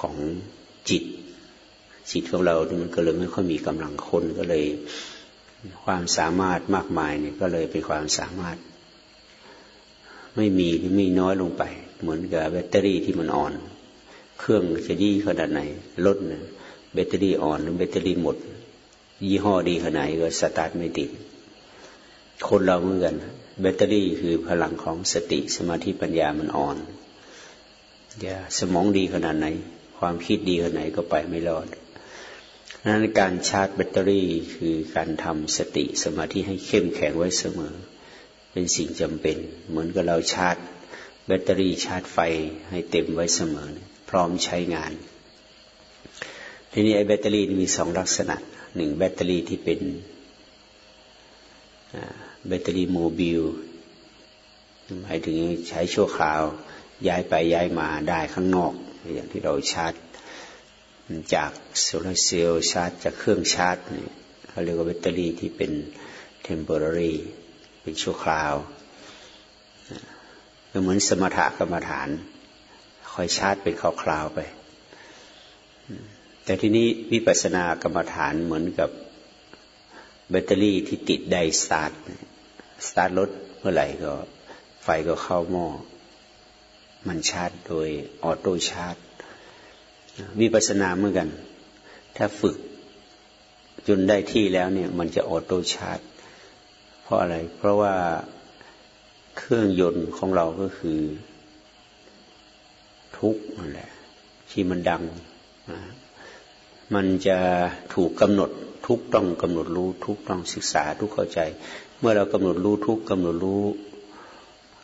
ของ จิต จิตของเรามันก็เลยไม่ค่อยมีกำลังคนก็เลยความสามารถมากมายเนี่ยก็เลยเป็นความสามารถ ไม่มีหรือม่น้อยลงไป เหมือนกับแบตเตอรี่ที่มันอ่อน เครื่องจะดีขนาดไหนรถนะแบตเตอรี่อ่อนหรือแบตเตอรี่หมด ยี่ห้อดีขนาดไหนก็สตาร์ทไม่ติด คนเราเหมือนกันแบตเตอรี่คือพลังของสติสมาธิปัญญามันอ่อนอย่าง สมองดีขนาดไหน ความคิดดีขนาดไหนก็ไปไม่รอดนั้นการชาร์จแบตเตอรี่คือการทำสติสมาธิให้เข้มแข็งไว้เสมอ เป็นสิ่งจำเป็น เหมือนกับเราชาร์จแบตเตอรี่ชาร์จไฟให้เต็มไว้เสมอ พร้อมใช้งาน ทีนี้ไอ้แบตเตอรี่มีสองลักษณะหนึ่งแบตเตอรี่ที่เป็นแบตเตอรี่ mobile หมายถึงใช้ชั่วคราวย้ายไปย้ายมาได้ข้างนอก อย่างที่เราชาร์จจากโซลาร์เซลล์ชาร์จจากเครื่องชาร์จนี่เขาเรียกว่าแบตเตอรี่ที่เป็น temporary เป็นชั่วคราวก็เหมือนสมถะกรรมฐาน คอยชาร์จเป็นคราวๆไป แต่ที่นี้วิปัสสนากรรมฐานเหมือนกับแบตเตอรี่ที่ติดไดสตาร์ทสตาร์ทรถเมื่อไหร่ก็ไฟก็เข้าหม้อ มันชาร์จโดย auto chargeวิปัสสนาเหมือนกัน ถ้าฝึกจนได้ที่แล้วเนี่ย มันจะออโต้ชาร์จเพราะอะไร เพราะว่าเครื่องยนต์ของเราก็คือ ทุกนั่นแหละ ที่มันดัง มันจะถูกกำหนดทุกต้องกำหนดรู้ ทุกต้องศึกษาทุกเข้าใจ เมื่อเรากำหนดรู้ทุกกำหนดรู้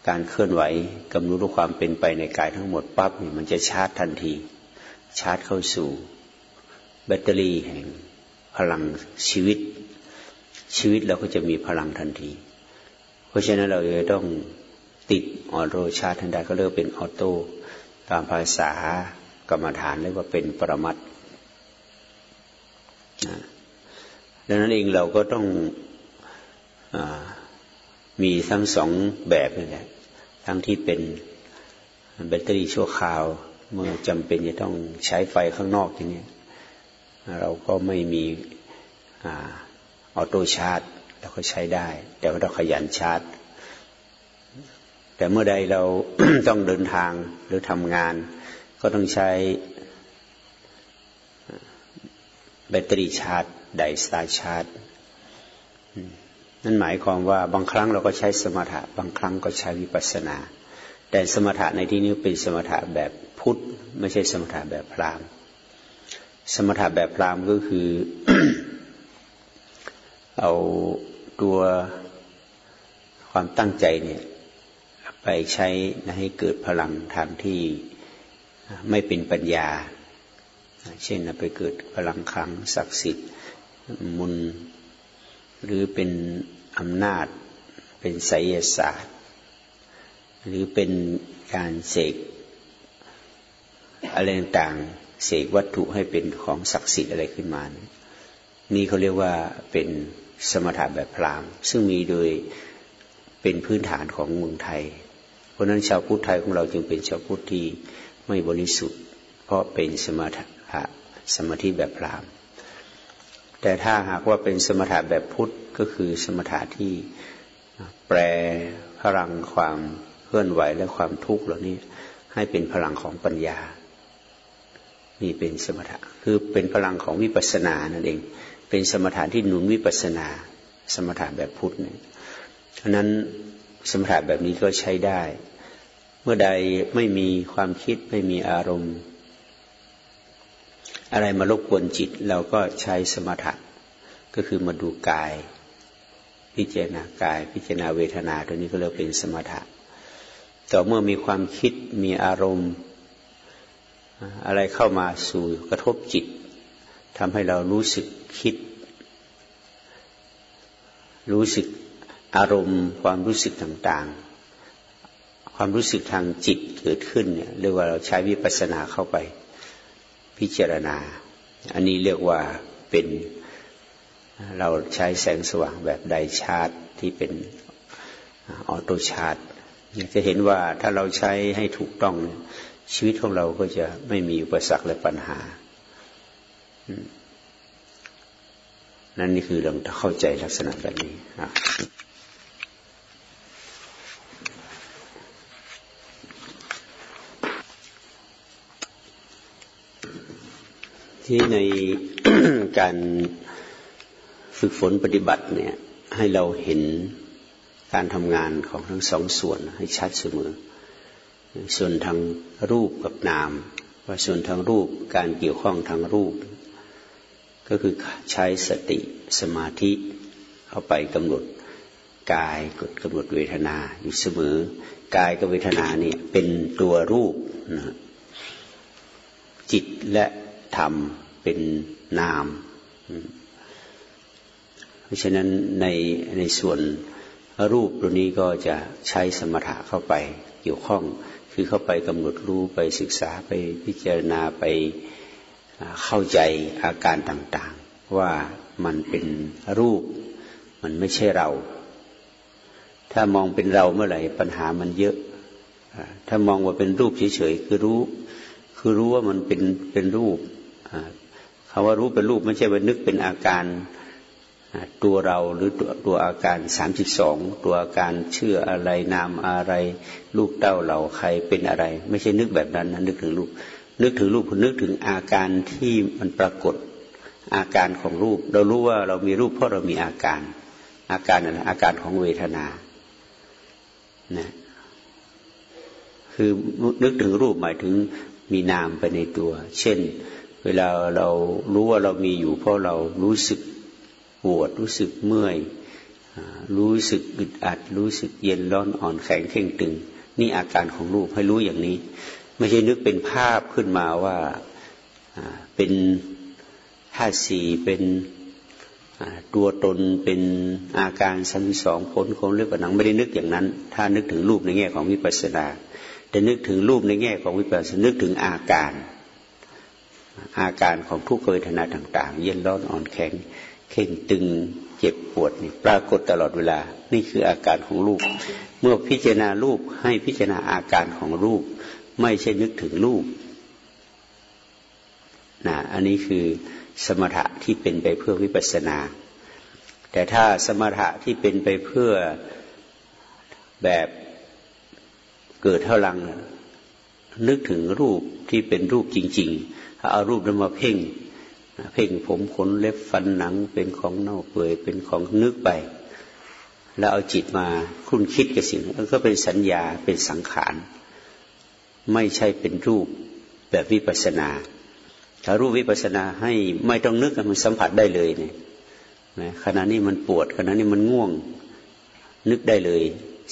การเคลื่อนไหวกำหนดรู้ความเป็นไปในกายทั้งหมดปั๊บเนี่ยมันจะชาร์จทันที ชาร์จเข้าสู่แบตเตอรี่แห่งพลังชีวิต ชีวิตเราก็จะมีพลังทันที เพราะฉะนั้นเราจะต้องติด auto charge ทันใดก็เรียกเป็น auto ตามภาษากรรมฐานเรียกว่าเป็นปรมัตถ์ดังนั้นเองเราก็ต้องอมีทั้งสองแบบนี่แหละ ทั้งที่เป็นแบตเตอรี่ชั่วคราว เมื่อจำเป็นจะต้องใช้ไฟข้างนอกอย่างนี้เราก็ไม่มีออโต้ชาร์จเราก็ใช้ได้ แต่ว่าเราขยันชาร์จ แต่เมื่อใดเราต้องเดินทางหรือทำงาน ก็ต้องใช้แบตเตอรี่ชาร์จไดสตาร์ทชาร์จ นั่นหมายความว่าบางครั้งเราก็ใช้สมถะ บางครั้งก็ใช้วิปัสสนา แต่สมถะในที่นี้เป็นสมถะแบบพุทธไม่ใช่สมถะแบบพราหมณ์ สมถะแบบพราหมณ์ก็คือ เอาตัวความตั้งใจเนี่ยไปใช้ให้เกิดพลังทางที่ไม่เป็นปัญญา เช่นไปเกิดพลังขังศักดิ์สิทธิ์มุนหรือเป็น อำนาจเป็นไสยศาสตร์ หรือเป็นการเสกอะไรต่างเสกวัตถุให้เป็นของศักดิ์สิทธิ์อะไรขึ้นมา นี่เขาเรียกว่าเป็นสมถะแบบพราหมณ์ ซึ่งมีโดยเป็นพื้นฐานของเมืองไทย เพราะนั้นชาวพุทธไทยของเราจึงเป็นชาวพุทธที่ไม่บริสุทธิ์ เพราะเป็นสมถะสมาธิแบบพราหมณ์ แต่ถ้าหากว่าเป็นสมถะแบบพุทธก็คือสมถะที่แปลพลังความเคลื่อนไหวและความทุกข์เหล่านี้ให้เป็นพลังของปัญญา นี่เป็นสมถะคือเป็นพลังของวิปัสสนานั่นเอง เป็นสมถะที่หนุนวิปัสสนา สมถะแบบพุทธเนี่ยฉะนั้นสมถะแบบนี้ก็ใช้ได้ เมื่อใดไม่มีความคิดไม่มีอารมณ์ อะไรมารบกวนจิตเราก็ใช้สมถะก็คือมาดูกาย พิจารณากาย พิจารณาเวทนาตัวนี้ก็เรียกเป็นสมถะต่อเมื่อมีความคิดมีอารมณ์ อะไรเข้ามาสู่กระทบจิตทำให้เรารู้สึกคิด รู้สึกอารมณ์ ความรู้สึกต่างๆ ความรู้สึกทางจิตเกิดขึ้นเนี่ยเรียกว่าเราใช้วิปัสสนาเข้าไป พิจารณา อันนี้เรียกว่าเป็นเราใช้แสงสว่างแบบไดชาร์จที่เป็นออโตชาร์จจะเห็นว่าถ้าเราใช้ให้ถูกต้องชีวิตของเราก็จะไม่มีอุปสรรคและปัญหา นั่นนี่คือเราเข้าใจลักษณะแบบนี้ ที่ในการฝึกฝนปฏิบัติเนี่ย ให้เราเห็นการทำงานของทั้งสองส่วนให้ชัดเสมอ ส่วนทางรูปกับนาม ว่าส่วนทางรูปการเกี่ยวข้องทางรูป ก็คือใช้สติสมาธิเข้าไปกำหนดกายกดกำหนดเวทนาอยู่เสมอกายกับเวทนาเนี่ยเป็นตัวรูปนะจิตและ ธรรมเป็นนาม เพราะฉะนั้นในในส่วนรูปตัวนี้ก็จะใช้สมถะเข้าไปเกี่ยวข้อง คือเข้าไปกำหนดรู้ไปศึกษาไปพิจารณาไปเข้าใจอาการต่างๆ ว่ามันเป็นรูป มันไม่ใช่เรา ถ้ามองเป็นเราเมื่อไหร่ปัญหามันเยอะ ถ้ามองว่าเป็นรูปเฉยๆคือรู้ คือรู้ว่ามันเป็นเป็นรูป คำว่ารู้เป็นรูปไม่ใช่ว่านึกเป็นอาการตัวเราหรือตัวตัวอาการสามสิบสองตัวอาการเชื่ออะไรนามอะไร ลูกเต้าเราใครเป็นอะไร ไม่ใช่นึกแบบนั้นนะนึกถึงรูป นึกถึงรูปคือนึกถึงอาการที่มันปรากฏอาการของรูป เรารู้ว่าเรามีรูปเพราะเรามีอาการ อาการอะไรอาการของเวทนานะคือนึกถึงรูปหมายถึงมีนามไปในตัว เช่น เวลาเรารู้ว่าเรามีอยู่ เพราะเรารู้สึกปวดรู้สึกเมื่อยรู้สึกอึดอัด รู้สึกเย็นร้อนอ่อนแข็งเข่งตึง นี่อาการของรูปให้รู้อย่างนี้ ไม่ใช่นึกเป็นภาพขึ้นมาว่าเป็นธาตุสี่เป็นตัวตนเป็นอาการสัมสองผลของเรื่องหนังไม่ได้นึกอย่างนั้น ถ้านึกถึงรูปในแง่ของวิปัสสนาแต่นึกถึงรูปในแง่ของวิปัสสนานึกถึงอาการ อาการของทุกขเวทนาต่าง ๆ เย็นร้อนอ่อนแข็งเข่งตึงเจ็บปวดนี่ปรากฏตลอดเวลา นี่คืออาการของรูป เมื่อพิจารณารูปให้พิจารณาอาการของรูป ไม่ใช่นึกถึงรูปนะอันนี้คือสมถะที่เป็นไปเพื่อวิปัสสนา แต่ถ้าสมถะที่เป็นไปเพื่อแบบเกิดเท่าลังนึกถึงรูปที่เป็นรูปจริง ๆ เอารูปนั้นมาเพ่งเพ่งผมขนเล็บฟันหนังเป็นของเน่าเปื่อยเป็นของนึกไป แล้วเอาจิตมาคุ้นคิดกับสิ่งนั้นก็เป็นสัญญาเป็นสังขาร ไม่ใช่เป็นรูปแบบวิปัสนา ถ้ารูปวิปัสนาให้ไม่ต้องนึกมันสัมผัสได้เลยเนี่ยขณะนี้มันปวดขณะนี้มันง่วงนึกได้เลย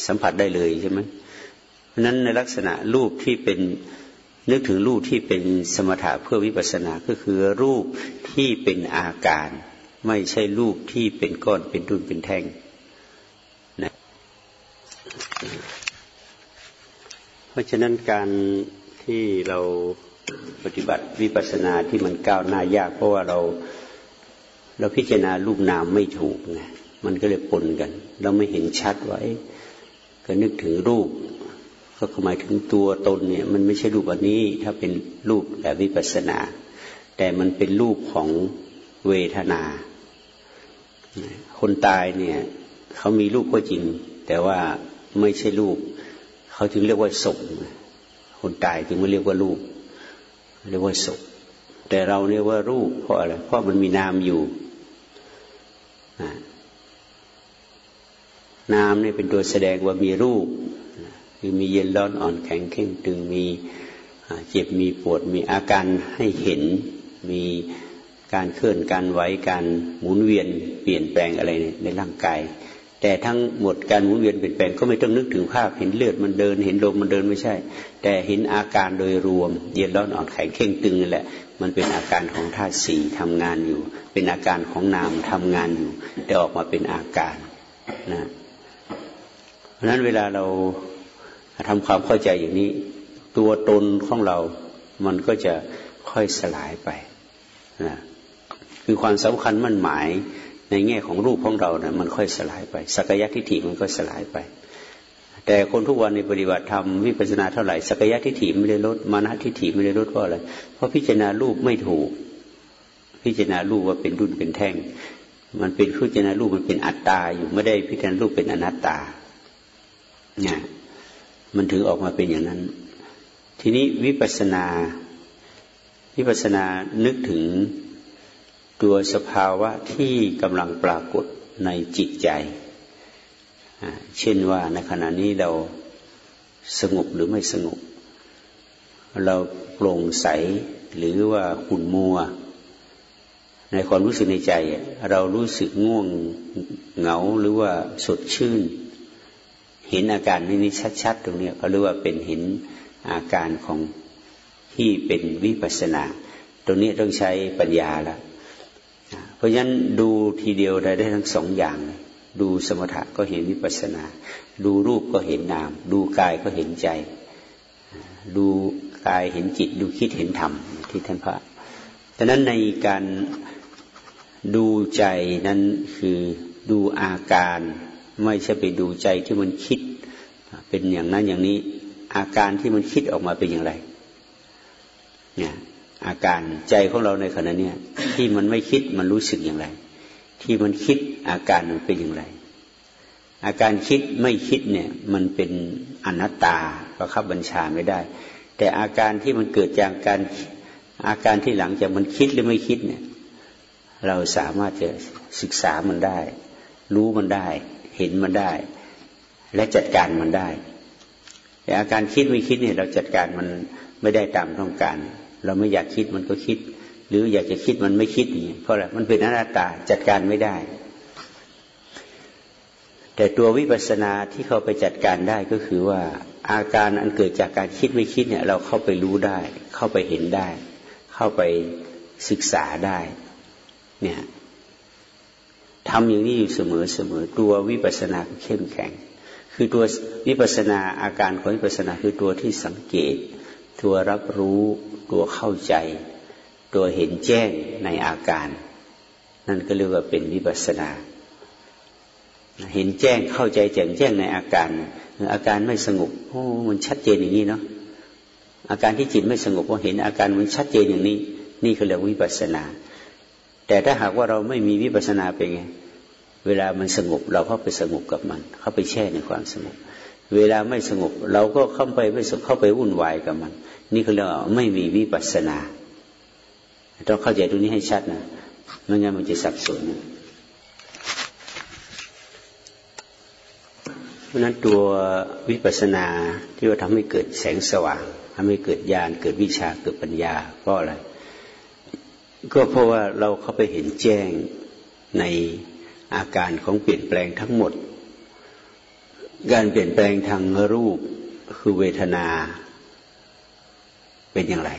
สัมผัสได้เลยใช่ไหมเพราะนั้นในลักษณะรูปที่เป็น นึกถึงรูปที่เป็นสมถะเพื่อวิปัสสนาก็คือรูปที่เป็นอาการ ไม่ใช่รูปที่เป็นก้อนเป็นดุนเป็นแท่งนะเพราะฉะนั้นการที่เราปฏิบัติวิปัสสนาที่มันก้าวหน้ายาก เพราะว่าเราเราพิจารณารูปนามไม่ถูกไงมันก็เลยปนกัน เราไม่เห็นชัดไว้ ก็นึกถึงรูป ก็หมายถึงตัวตนเนี่ย มันไม่ใช่รูปอันนี้ ถ้าเป็นรูปแบบวิปัสนา แต่มันเป็นรูปของเวทนา คนตายเนี่ยเขามีรูปก็จริง แต่ว่าไม่ใช่รูปเขาถึงเรียกว่าศพคนตายจึงไม่เรียกว่ารูป เรียกว่าศพแต่เราเรียกว่ารูปเพราะอะไรเพราะมันมีนามอยู่นามเนี่ยเป็นตัวแสดงว่ามีรูป คือมีเย็นร้อนอ่อนแข็งเข่งตึงมีเจ็บมีปวดมีอาการให้เห็นมีการเคลื่อนการไหวการหมุนเวียนเปลี่ยนแปลงอะไรในร่างกาย แต่ทั้งหมดการหมุนเวียนเปลี่ยนแปลงก็ไม่ต้องนึกถึงภาพเห็นเลือดมันเดิน เห็นลมมันเดินไม่ใช่ แต่เห็นอาการโดยรวม เย็นร้อนอ่อนแข็งเข่งตึงนั่นแหละ มันเป็นอาการของธาตุสี่ทำงานอยู่ เป็นอาการของนามทำงานอยู่ แต่ออกมาเป็นอาการนะเพราะนั้นเวลาเรา ทำความเข้าใจอย่างนี้ ตัวตนของเรา มันก็จะค่อยสลายไปนะคือความสำคัญมั่นหมายในแง่ของรูปของเรานะ่ะมันค่อยสลายไป สักยะทิฏฐิมันก็สลายไป แต่คนทุกวันในปฏิบัติธรรมวิปัสสนาเท่าไหร่สักยะทิฏฐิไม่ได้ลดมานะทิฏฐิไม่ได้ลดเพราะอะไรเพราะพิจารณารูปไม่ถูก พิจารณารูปว่าเป็นรุ่นเป็นแท่ง มันเป็นพิจารณารูปมันเป็นอัตตาอยู่ไม่ได้พิจารณารูปเป็นอนัตตาเนี่ย มันถึงออกมาเป็นอย่างนั้น ทีนี้วิปัสนา วิปัสนานึกถึงตัวสภาวะที่กำลังปรากฏในจิตใจ เช่นว่าในขณะนี้เราสงบหรือไม่สงบ เราโปร่งใสหรือว่าขุ่นมัว ในความรู้สึกในใจ เรารู้สึกง่วงเหงาหรือว่าสดชื่น เห็นอาการนี้ชัดๆตรงนี้เขาเรียกว่าเป็นเห็นอาการของที่เป็นวิปัสนา ตรงนี้ต้องใช้ปัญญาแล้วเพราะฉะนั้นดูทีเดียวได้ได้ทั้งสองอย่าง ดูสมถะก็เห็นวิปัสนา ดูรูปก็เห็นนาม ดูกายก็เห็นใจ ดูกายเห็นจิต ดูคิดเห็นธรรมที่ท่านพระดังนั้นในการดูใจนั้นคือดูอาการ ไม่ใช่ไปดูใจที่มันคิด เป็นอย่างนั้นอย่างนี้ อาการที่มันคิดออกมาเป็นอย่างไร เนี่ยอาการใจของเราในขณะนี้ที่มันไม่คิดมันรู้สึกอย่างไร ที่มันคิดอาการมันเป็นอย่างไร อาการคิดไม่คิดเนี่ย มันเป็นอนัตตาประคับบัญชาไม่ได้ แต่อาการที่มันเกิดจากการอาการที่หลังจากมันคิดหรือไม่คิดเนี่ย เราสามารถจะศึกษามันได้ รู้มันได้ เห็นมันได้ และจัดการมันได้ แต่อาการคิดไม่คิดเนี่ยเราจัดการมันไม่ได้ตามต้องการ เราไม่อยากคิดมันก็คิด หรืออยากจะคิดมันไม่คิดนี่เพราะอะไรมันเป็นอนัตตาจัดการไม่ได้ แต่ตัววิปัสสนาที่เขาไปจัดการได้ก็คือว่าอาการอันเกิดจากการคิดไม่คิดเนี่ย เราเข้าไปรู้ได้ เข้าไปเห็นได้ เข้าไปศึกษาได้ เนี่ย ทำอย่างนี้อยู่เสมอเสมอตัววิปัสสนาเข้มแข็ง คือตัววิปัสสนาอาการของวิปัสสนาคือตัวที่สังเกต ตัวรับรู้ตัวเข้าใจ ตัวเห็นแจ้งในอาการ นั่นก็เรียกว่าเป็นวิปัสสนาเห็นแจ้งเข้าใจแจ่มแจ้งในอาการ อาการไม่สงบโอ้มันชัดเจนอย่างนี้เนาะอาการที่จิตไม่สงบพอเห็นอาการมันชัดเจนอย่างนี้ นี่คือเรียกวิปัสสนา แต่ถ้าหากว่าเราไม่มีวิปัสนาเป็นไง เวลามันสงบ เราเข้าไปสงบกับมัน เข้าไปแช่ในความสงบ เวลาไม่สงบ เราก็เข้าไปไม่สงบเข้าไปวุ่นวายกับมัน นี่คือเราไม่มีวิปัสนาต้องเข้าใจตรงนี้ให้ชัดนะไม่งั้นมันจะสับสนเพราะนั้นตัววิปัสนาที่ว่าทำให้เกิดแสงสว่างทำให้เกิดญาณเกิดวิชาเกิดปัญญาเพราะอะไร ก็เพราะว่าเราเข้าไปเห็นแจ้งในอาการของเปลี่ยนแปลงทั้งหมด การเปลี่ยนแปลงทางรูปคือเวทนาเป็นอย่างไร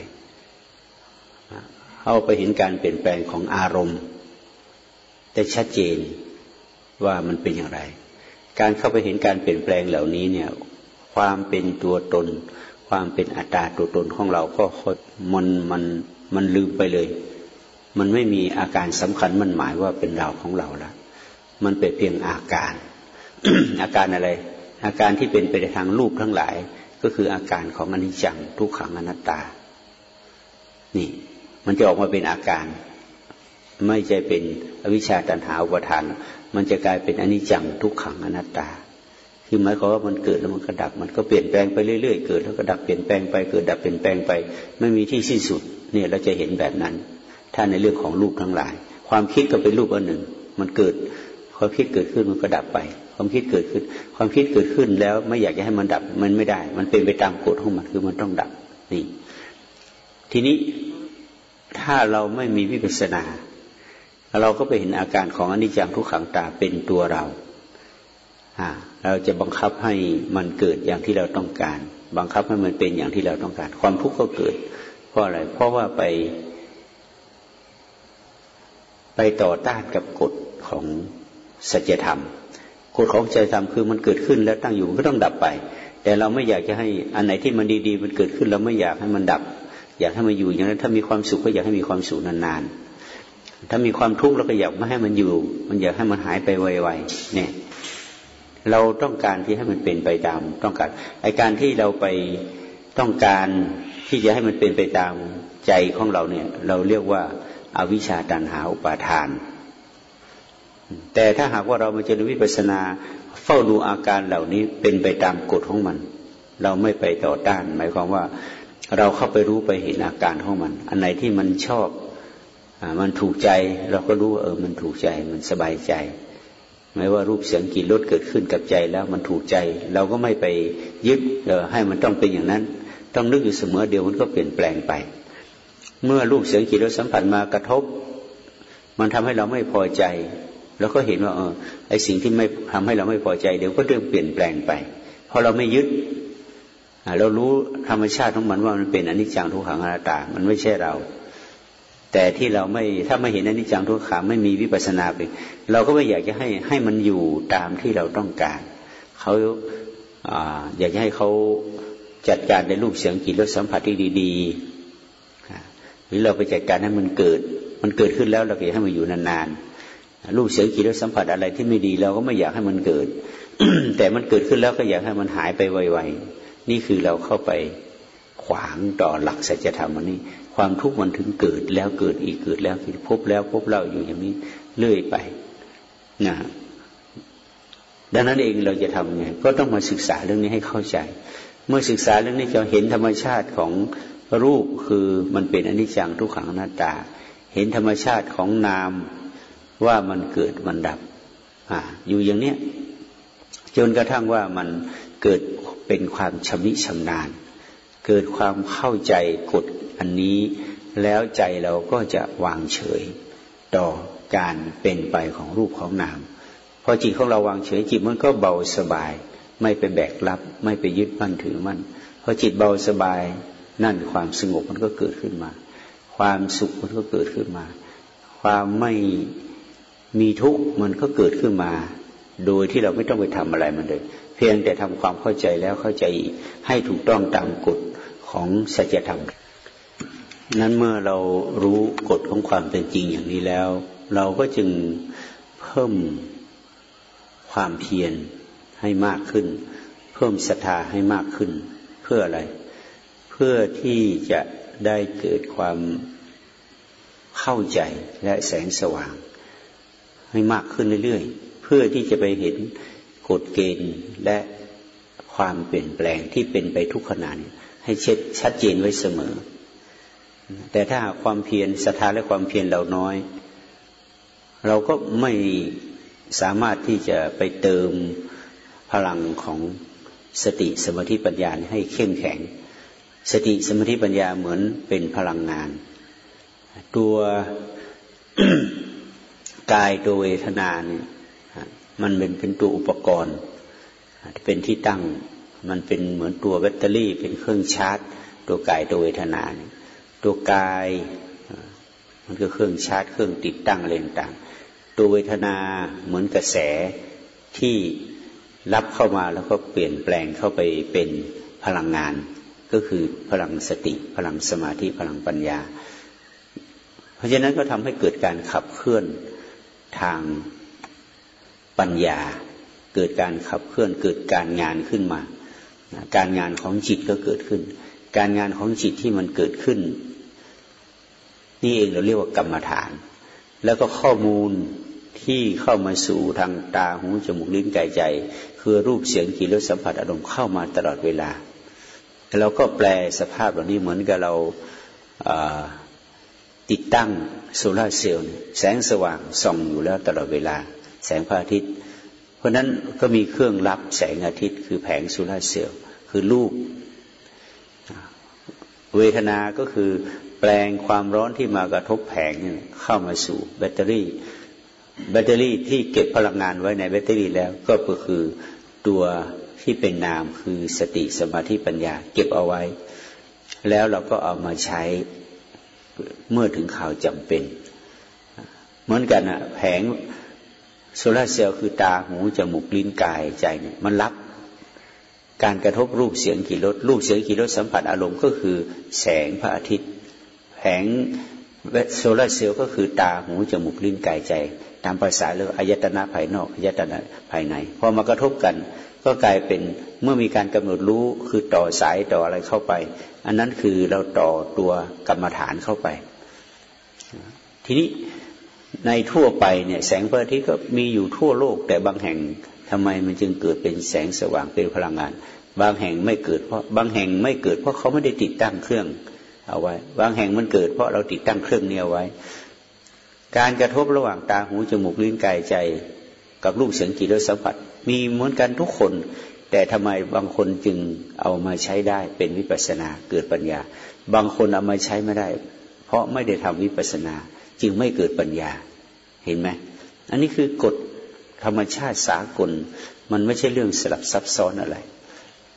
เข้าไปเห็นการเปลี่ยนแปลงของอารมณ์ได้ชัดเจนว่ามันเป็นอย่างไร การเข้าไปเห็นการเปลี่ยนแปลงเหล่านี้เนี่ย ความเป็นตัวตน ความเป็นอัตตาตัวตนของเราก็มันมันมันลืมไปเลย มันไม่มีอาการสำคัญมันหมายว่าเป็นเราของเราแล้วมันเป็นเพียงอาการ อาการอะไร อาการที่เป็นไปในทางรูปทั้งหลาย ก็คืออาการของอนิจจังทุกขังอนัตตา นี่ มันจะออกมาเป็นอาการ ไม่ใช่เป็นอวิชชาตันหาอุปทาน มันจะกลายเป็นอนิจจังทุกขังอนัตตา คือหมายความว่ามันเกิดแล้วมันก็ดับ มันก็เปลี่ยนแปลงไปเรื่อยๆ เกิดแล้วก็ดับเปลี่ยนแปลงไป เกิดดับเปลี่ยนแปลงไป ไม่มีที่สิ้นสุด เนี่ยเราจะเห็นแบบนั้น ถ้าในเรื่องของรูปทั้งหลาย ความคิดก็เป็นรูปอันหนึ่ง มันเกิดความคิดเกิดขึ้นมันก็ดับไป ความคิดเกิดขึ้น ความคิดเกิดขึ้นแล้วไม่อยากจะให้มันดับมันไม่ได้ มันเป็นไปตามกฎของมันคือมันต้องดับนี่ ทีนี้ถ้าเราไม่มีวิปัสสนา เราก็ไปเห็นอาการของอนิจจังทุกขังตาเป็นตัวเราเราจะบังคับให้มันเกิดอย่างที่เราต้องการ บังคับให้มันเป็นอย่างที่เราต้องการ ความทุกข์ก็เกิด เพราะอะไร เพราะว่าไป ไปต่อต้านกับกฎของสัจธรรมกฎของใจธรรมคือมันเกิดขึ้นแล้วตั้งอยู่มันก็ต้องดับไป แต่เราไม่อยากจะให้อันไหนที่มันดีๆ มันเกิดขึ้นเราไม่อยากให้มันดับ อยากให้มันอยู่อย่างนั้นถ้ามีความสุขก็อยากให้มีความสุขนานๆ ถ้ามีความทุกข์เราก็อยากไม่ให้มันอยู่ มันอยากให้มันหายไปไวๆเนี่ยเราต้องการที่ให้มันเป็นไปตาม ต้องการไอการที่เราไปต้องการที่จะให้มันเป็นไปตามใจของเราเนี่ย เราเรียกว่า อวิชชาตันหาอุปาทาน แต่ถ้าหากว่าเรามาเจริญวิปัสนา เฝ้าดูอาการเหล่านี้เป็นไปตามกฎของมัน เราไม่ไปต่อต้าน หมายความว่าเราเข้าไปรู้ไปเห็นอาการของมัน อันไหนที่มันชอบอมันถูกใจเราก็รู้เออมันถูกใจมันสบายใจไม่ว่ารูปเสียงกลิ่นรสเกิดขึ้นกับใจแล้วมันถูกใจ เราก็ไม่ไปยึดให้มันต้องเป็นอย่างนั้น ต้องนึกอยู่เสมอเดียวมันก็เปลี่ยนแปลงไป เมื่อรูปเสียงกลิ่นรสสัมผัสมากระทบ มันทำให้เราไม่พอใจเราก็เห็นว่าเออไอสิ่งที่ไม่ทำให้เราไม่พอใจ เดี๋ยวก็เริ่มเปลี่ยนแปลงไปพอเราไม่ยึดเรารู้ธรรมชาติของมันว่ามันเป็นอนิจจังทุกขังอนัตตา มันไม่ใช่เรา แต่ที่เราไม่ถ้าไม่เห็นอนิจจังทุกขังไม่มีวิปัสนาไปเราก็ไม่อยากจะให้ให้มันอยู่ตามที่เราต้องการเขาอยากจะให้เขาจัดการในรูปเสียงกลิ่นรสสัมผัสที่ดี ๆ หรือเราไปจัดการให้มันเกิด มันเกิดขึ้นแล้วเราอยากให้มันอยู่นานๆรูปเสียงกลิ่นรสสัมผัสอะไรที่ไม่ดีเราก็ไม่อยากให้มันเกิด แต่มันเกิดขึ้นแล้วก็อยากให้มันหายไปไวๆนี่คือเราเข้าไปขวางต่อหลักสัจธรรมอันนี้ ความทุกข์มันถึงเกิดแล้วเกิดอีกเกิดแล้วพบแล้วพบเล่าอยู่อย่างนี้เรื่อยไปนะดังนั้นเองเราจะทำไงก็ต้องมาศึกษาเรื่องนี้ให้เข้าใจ เมื่อศึกษาเรื่องนี้จะเห็นธรรมชาติของ รูปคือมันเป็นอนิจจังทุกขังอนัตตา เห็นธรรมชาติของนามว่ามันเกิดมันดับอ่าอยู่อย่างเนี้ยจนกระทั่งว่ามันเกิดเป็นความชำนิชำนาญ เกิดความเข้าใจกฎอันนี้ แล้วใจเราก็จะวางเฉย ต่อการเป็นไปของรูปของนามพอจิตของเราวางเฉยจิตมันก็เบาสบาย ไม่ไปแบกรับ ไม่ไปยึดมั่นถือมั่นพอจิตเบาสบาย นั่นความสงบมันก็เกิดขึ้นมา ความสุขมันก็เกิดขึ้นมา ความไม่มีทุกข์มันก็เกิดขึ้นมา โดยที่เราไม่ต้องไปทำอะไรมันเลย เพียงแต่ทำความเข้าใจแล้วเข้าใจให้ถูกต้องตามกฎของสัจธรรม นั้นเมื่อเรารู้กฎของความเป็นจริงอย่างนี้แล้ว เราก็จึงเพิ่มความเพียรให้มากขึ้น เพิ่มศรัทธาให้มากขึ้น เพื่ออะไร พื่อที่จะได้เกิดความเข้าใจและแสงสว่าง ให้มากขึ้นเรื่อยๆ เพื่อที่จะไปเห็นกฎเกณฑ์และความเปลี่ยนแปลงที่เป็นไปทุกขณะให้เช็ดชัดเจนไว้เสมอ แต่ถ้าความเพียรศรัทธาและความเพียรเราน้อย เราก็ไม่สามารถที่จะไปเติมพลังของสติสมาธิปัญญาให้เข้มแข็ง สติสมาธิปัญญาเหมือนเป็นพลังงาน ตัวกายตัวเวทนาเนี่ยมันเป็นเป็นตัวอุปกรณ์เป็นที่ตั้งมันเป็นเหมือนตัวแบตเตอรี่ เป็นเครื่องชาร์จ ตัวกายตัวเวทนาตัวกายมันก็เครื่องชาร์จ เครื่องติดตั้งอะไรต่างตัวเวทนาเหมือนกระแสที่รับเข้ามาแล้วก็เปลี่ยนแปลงเข้าไปเป็นพลังงาน ก็คือพลังสติ พลังสมาธิพลังปัญญา เพราะฉะนั้นก็ทำให้เกิดการขับเคลื่อนทางปัญญา เกิดการขับเคลื่อนเกิดการงานขึ้นมา การงานของจิตก็เกิดขึ้น การงานของจิตที่มันเกิดขึ้น นี่เองเราเรียกว่ากรรมฐาน แล้วก็ข้อมูลที่เข้ามาสู่ทางตาหูจมูกลิ้นกายใจ คือรูปเสียงกลิ่นรสสัมผัสอารมณ์เข้ามาตลอดเวลา เราก็แปลสภาพเหล่านี้เหมือนกับเราติดตั้งโซลาร์เซลล์แสงสว่างส่องอยู่แล้วตลอดเวลา แสงพระอาทิตย์ เพราะนั้นก็มีเครื่องรับแสงอาทิตย์ คือแผงโซลาร์เซลล์คือรูป เวทนา ก็คือแปลงความร้อนที่มากระทบแผงเข้ามาสู่แบตเตอรี่ แบตเตอรี่ที่เก็บพลังงานไว้ในแบตเตอรี่แล้วก็คือตัว ที่เป็นนามคือสติสมาธิปัญญา เก็บเอาไว้ แล้วเราก็เอามาใช้เมื่อถึงข่าวจำเป็น เหมือนกันอะแผงโซลาเซลล์คือตาหูจมูกลิ้นกายใจเนี่ยมันรับการกระทบรูปเสียงกี่รสรูปเสียงกี่รสสัมผัสอารมณ์ก็คือแสงพระอาทิตย์แผงโซลาเซลล์ก็คือตาหูจมูกลิ้นกายใจ ตามภาษาเรื่องอายตนะภายนอกอายตนะภายในพอมากระทบกัน ก็กลายเป็นเมื่อมีการกำหนดรู้คือต่อสายต่ออะไรเข้าไป อันนั้นคือเราต่อตัวกรรมฐานเข้าไป ทีนี้ในทั่วไปเนี่ยแสงพระอาทิตย์ก็มีอยู่ทั่วโลก แต่บางแห่งทำไมมันจึงเกิดเป็นแสงสว่างเป็นพลังงาน บางแห่งไม่เกิดเพราะบางแห่งไม่เกิดเพราะเขาไม่ได้ติดตั้งเครื่องเอาไว้ บางแห่งมันเกิดเพราะเราติดตั้งเครื่องนี้เอาไว้ การกระทบระหว่างตาหูจมูกลิ้นกายใจ กับรูปเสียงกลิ่นรสสัมผัส มีเหมือนกันทุกคน แต่ทำไมบางคนจึงเอามาใช้ได้เป็นวิปัสนาเกิดปัญญา บางคนเอามาใช้ไม่ได้ เพราะไม่ได้ทำวิปัสนา จึงไม่เกิดปัญญาเห็นไหมอันนี้คือกฎธรรมชาติสากล มันไม่ใช่เรื่องสลับซับซ้อนอะไร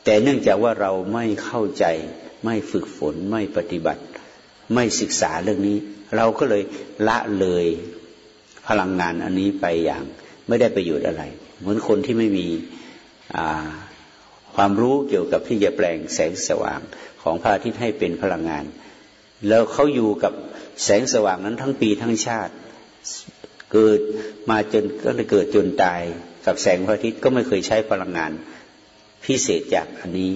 แต่เนื่องจากว่าเราไม่เข้าใจไม่ฝึกฝนไม่ปฏิบัติ ไม่ศึกษาเรื่องนี้ เราก็เลยละเลยพลังงานอันนี้ไปอย่างไม่ได้ประโยชน์อะไร เหมือนคนที่ไม่มีความรู้เกี่ยวกับที่จะแปลงแสงสว่างของพระอาทิตย์ให้เป็นพลังงาน แล้วเขาอยู่กับแสงสว่างนั้นทั้งปีทั้งชาติ เกิดมาจนก็เลยเกิดจนตายกับแสงพระอาทิตย์ก็ไม่เคยใช้พลังงานพิเศษจากอันนี้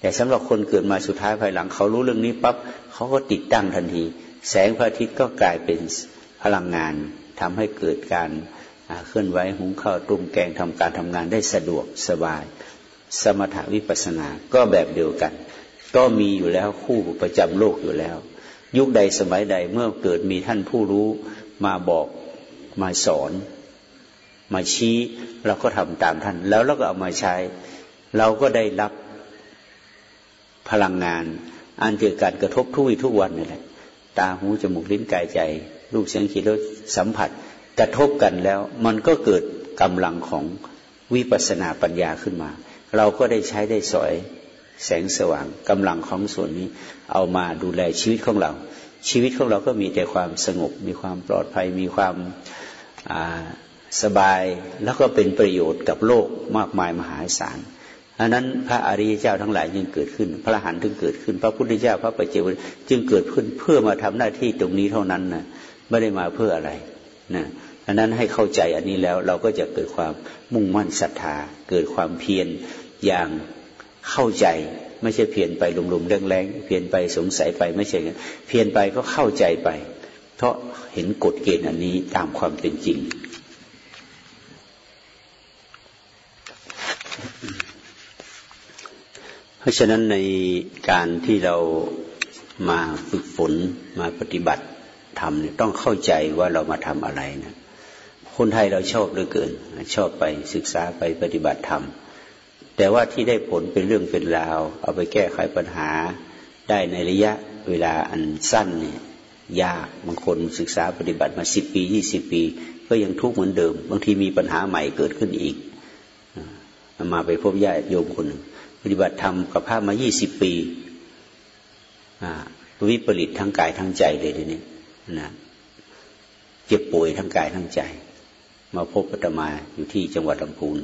แต่สำหรับคนเกิดมาสุดท้ายภายหลัง เขารู้เรื่องนี้ปั๊บเขาก็ติดตั้งทันที แสงพระอาทิตย์ก็กลายเป็นพลังงานทำให้เกิดการ เคลื่อนไหวหุงข้าวตุ้มแกงทำการทำงานได้สะดวกสบาย สมถาวิปัสสนาก็แบบเดียวกัน ก็มีอยู่แล้วคู่ประจำโลกอยู่แล้ว ยุคใดสมัยใดเมื่อเกิดมีท่านผู้รู้มาบอกมาสอน มาชี้เราก็ทำตามท่าน แล้วเราก็เอามาใช้ เราก็ได้รับพลังงานอันเกิดการกระทบทุกวี่ทุกวันนี่แหละตาหูจมูกลิ้นกายใจรูปเสียงกลิ่นรสสัมผัส กระทบกันแล้ว มันก็เกิดกำลังของวิปัสนาปัญญาขึ้นมา เราก็ได้ใช้ได้สอยแสงสว่างกำลังของส่วนนี้ เอามาดูแลชีวิตของเรา ชีวิตของเราก็มีแต่ความสงบ มีความปลอดภัย มีความสบาย แล้วก็เป็นประโยชน์กับโลกมากมายมหาศาลอันนั้นพระอริยเจ้าทั้งหลายจึงเกิดขึ้น พระหันถึงเกิดขึ้น พระพุทธเจ้าพระปัจเจกจึงเกิดขึ้นเพื่อมาทำหน้าที่ตรงนี้เท่านั้นนะไม่ได้มาเพื่ออะไรนะ อันนั้นให้เข้าใจอันนี้แล้วเราก็จะเกิดความมุ่งมั่นศรัทธา เกิดความเพียรอย่างเข้าใจ ไม่ใช่เพียรไปลุมๆแรงๆเพียรไปสงสัยไปไม่ใช่เพียรไปก็เข้าใจไป เพราะเห็นกฎเกณฑ์อันนี้ตามความเป็นจริงเพราะฉะนั้นในการที่เรามาฝึกฝนมาปฏิบัติทำเนี่ยต้องเข้าใจว่าเรามาทำอะไรนะ คนไทยเราชอบเหลือเกิน ชอบไปศึกษาไปปฏิบัติธรรม แต่ว่าที่ได้ผลเป็นเรื่องเป็นราว เอาไปแก้ไขปัญหาได้ในระยะเวลาอันสั้นเนี่ยยากบางคนศึกษาปฏิบัติมาสิบปียี่สิบปี ก็ยังทุกข์เหมือนเดิม บางทีมีปัญหาใหม่เกิดขึ้นอีกมาไปพบญาติโยมคนหนึ่งปฏิบัติธรรมกับพระมายี่สิบปีวิปริตทั้งกายทั้งใจเลยทีนี้นะเจ็บป่วยทั้งกายทั้งใจ มาพบอาตมาอยู่ที่จังหวัดลำพูน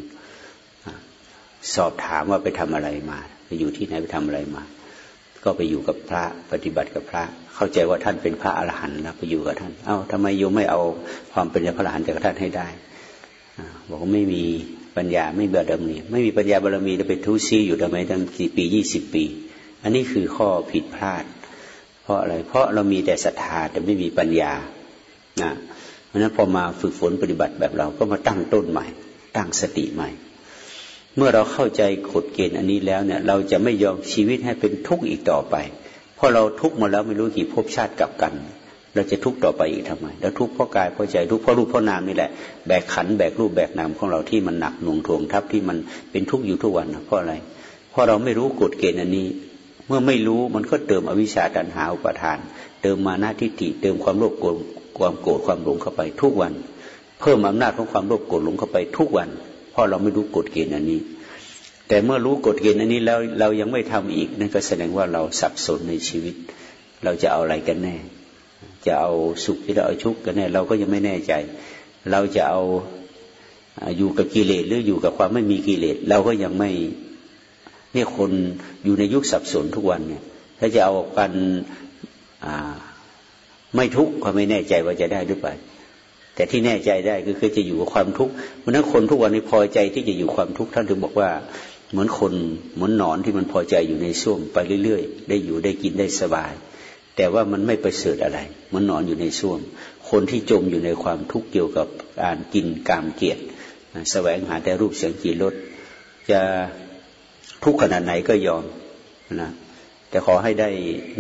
สอบถามว่าไปทำอะไรมาไปอยู่ที่ไหนไปทำอะไรมา ก็ไปอยู่กับพระปฏิบัติกับพระ เข้าใจว่าท่านเป็นพระอรหันต์แล้วไปอยู่กับท่าน เอา้าทำไมโยมไม่เอาความเป็นพระอรหันต์จากท่านให้ได้บอกว่าไม่มีปัญญาไม่เบื่อดำนี่ไม่มีปัญญาบารมีจะไปทุซีอยู่ทำไมตั้งกี่ปียี่สิบปี อันนี้คือข้อผิดพลาด เพราะอะไรเพราะเรามีแต่ศรัทธาแต่ไม่มีปัญญานะ เพราะนั้นพอมาฝึกฝนปฏิบัติแบบเราก็มาตั้งต้นใหม่ ตั้งสติใหม่ เมื่อเราเข้าใจกฎเกณฑ์อันนี้แล้วเนี่ย เราจะไม่ยอมชีวิตให้เป็นทุกข์อีกต่อไป เพราะเราทุกข์มาแล้วไม่รู้กี่ภพชาติกลับกัน เราจะทุกข์ต่อไปอีกทำไมเราทุกข์เพราะกายเพราะใจทุกข์เพราะรูปเพราะนามนี่แหละแบกขันแบกรูปแบกนามของเราที่มันหนักหน่วงทวงทับที่มันเป็นทุกข์อยู่ทุกวันเพราะอะไร เพราะเราไม่รู้กฎเกณฑ์อันนี้เมื่อไม่รู้มันก็เติมอวิชชาตันหาอุปทาน เติมมานาทิฏฐิเติมความโลภโกรธ ความโกรธความหลงเข้าไปทุกวัน เพิ่มอำนาจของความโลภโกรธหลงเข้าไปทุกวัน เพราะเราไม่รู้กฎเกณฑ์อันนี้ แต่เมื่อรู้กฎเกณฑ์อันนี้แล้วเรายังไม่ทำอีกนั่นก็แสดงว่าเราสับสนในชีวิต เราจะเอาอะไรกันแน่ จะเอาสุขหรือเอาชุกข์กันแน่ เราก็ยังไม่แน่ใจ เราจะเอาอยู่กับกิเลสหรืออยู่กับความไม่มีกิเลสเราก็ยังไม่เนี่ยคนอยู่ในยุคสับสนทุกวันเนี่ยถ้าจะเอากัน ไม่ทุกข์ก็ไม่แน่ใจว่าจะได้หรือเปล่าแต่ที่แน่ใจได้ก็คือจะอยู่กับความทุกข์เพราะนั้นคนทุกวันนี้พอใจที่จะอยู่ความทุกข์ท่านถึงบอกว่าเหมือนคนเหมือนหนอนที่มันพอใจอยู่ในส้วมไปเรื่อยๆ ได้อยู่ได้กินได้สบาย แต่ว่ามันไม่ประเสริฐอะไรเหมือนหนอนอยู่ในส้วม คนที่จมอยู่ในความทุกข์เกี่ยวกับการกินกามเกียรติแสวงหาแต่รูปเสียงกลิ่นรสจะทุกขนาดไหนก็ยอมนะแต่ขอให้ได้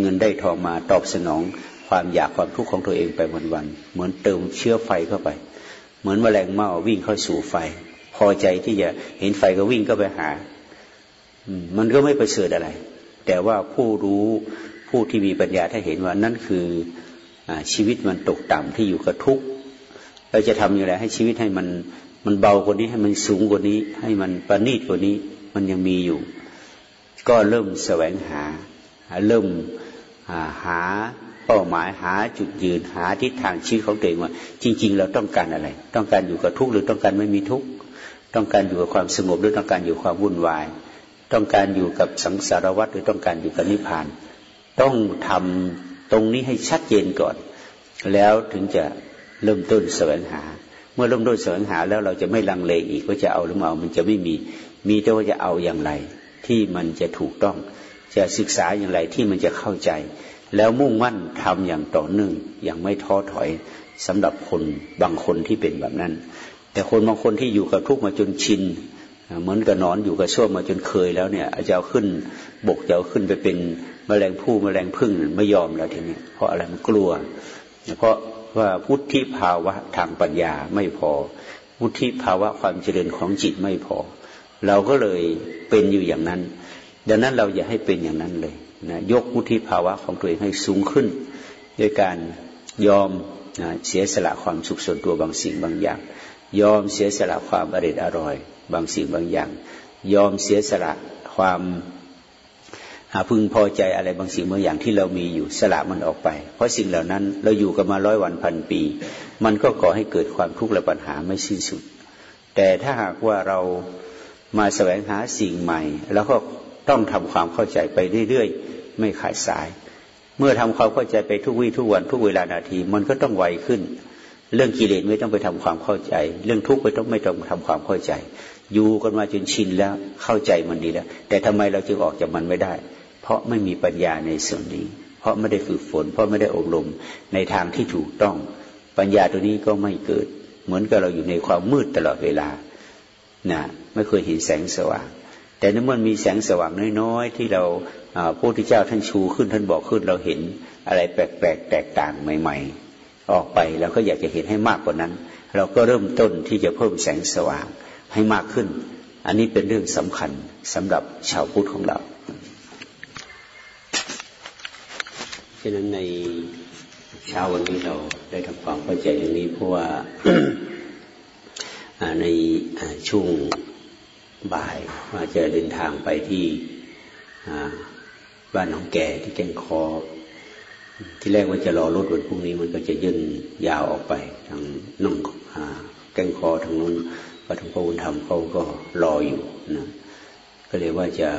เงินได้ทองมาตอบสนอง ความอยากความทุกข์ของตัวเองไปวันๆเหมือนเติมเชื้อไฟเข้าไป เหมือนแมลงเม่าวิ่งเข้าสู่ไฟ พอใจที่จะเห็นไฟก็วิ่งก็ไปหามันก็ไม่ประเสริฐอะไร แต่ว่าผู้รู้ผู้ที่มีปัญญาถ้าเห็นว่านั่นคืออชีวิตมันตกต่ำที่อยู่กับทุกข์เราจะทำอย่างไรให้ชีวิตให้มันมันเบากว่านี้ให้มันสูงกว่านี้ ให้มันประณีตกว่านี้ มันยังมีอยู่ ก็เริ่มแสวงหา เริ่มหา เป้าหมายหาจุดยืนหาทิศทางชีวิตของตัวเองว่า จริง ๆ เราต้องการอะไร ต้องการอยู่กับทุกข์หรือต้องการไม่มีทุกข์ต้องการอยู่กับความสงบหรือต้องการอยู่ความวุ่นวาย ต้องการอยู่กับสังสารวัฏหรือต้องการอยู่กับนิพพาน ต้องทำตรงนี้ให้ชัดเจนก่อน แล้วถึงจะเริ่มต้นแสวงหา เมื่อเริ่มต้นแสวงหาแล้วเราจะไม่ลังเลอีกว่าจะเอาหรือไม่เอามันจะไม่มี มีแต่ว่าจะเอาอย่างไร ที่มันจะถูกต้อง จะศึกษาอย่างไรที่มันจะเข้าใจ แล้วมุ่งมั่นทำอย่างต่อเนื่องอย่างไม่ท้อถอยสำหรับคนบางคนที่เป็นแบบนั้น แต่คนบางคนที่อยู่กับทุกข์มาจนชินเหมือนกับนอนอยู่กับช่วมาจนเคยแล้วเนี่ยอาจจะเอาขึ้นบกจะเอาขึ้นไปเป็นแมลงผู้แมลงพึ่งไม่ยอมแล้วทีนี้เพราะอะไรมันกลัว เพราะว่าพุทธิภาวะทางปัญญาไม่พอพุทธิภาวะความเจริญของจิตไม่พอ เราก็เลยเป็นอยู่อย่างนั้น ดังนั้นเราอย่าให้เป็นอย่างนั้นเลย นะยกพุทธิภาวะของตัวเองให้สูงขึ้น ด้วยการยอมนะเสียสละความสุขส่วนตัวบางสิ่งบางอย่าง ยอมเสียสละความอร่อยอร่อย บางสิ่งบางอย่าง ยอมเสียสละความหาพึงพอใจอะไรบางสิ่งบางอย่างที่เรามีอยู่สละมันออกไป เพราะสิ่งเหล่านั้นเราอยู่กันมาร้อยวันพันปี มันก็ก่อให้เกิดความทุกข์และปัญหาไม่สิ้นสุด แต่ถ้าหากว่าเรามาแสวงหาสิ่งใหม่ แล้วก็ ต้องทำความเข้าใจไปเรื่อยๆ ไม่ขาดสาย เมื่อทำความเข้าใจไปทุกวี่ทุกวันทุกเวลานาที มันก็ต้องไวขึ้น เรื่องกิเลสไม่ต้องไปทำความเข้าใจ เรื่องทุกข์ไม่ต้องไม่ต้องทำความเข้าใจ อยู่กันมาจนชินแล้วเข้าใจมันดีแล้ว แต่ทำไมเราจึงออกจากมันไม่ได้ เพราะไม่มีปัญญาในส่วนนี้ เพราะไม่ได้ฝึกฝน เพราะไม่ได้อบรมในทางที่ถูกต้อง ปัญญาตัวนี้ก็ไม่เกิด เหมือนกับเราอยู่ในความมืดตลอดเวลานะไม่เคยเห็นแสงสว่าง แต่เมื่อมีแสงสว่างน้อยๆ ที่เราพระพุทธเจ้าท่านชูขึ้นท่านบอกขึ้นเราเห็นอะไรแปลกๆแตกต่างใหม่ ๆ ออกไปเราก็อยากจะเห็นให้มากกว่านั้น เราก็เริ่มต้นที่จะเพิ่มแสงสว่างให้มากขึ้น อันนี้เป็นเรื่องสำคัญสำหรับชาวพุทธของเราฉะนั้นในเช้าวันนี้เราได้ทำความเข้าใจอย่างนี้เพราะว่าในช่วง บ่ายว่าจะเดินทางไปที่บ้านน้องแก่ที่แก่งคอ ที่แรกว่าจะรอรถวันพรุ่งนี้มันก็จะยื่นยาวออกไปทางน่องแก่งคอทางนู้นปฐมพระอุณธรรมเขาก็รออยู่นะก็เลยว่าจะ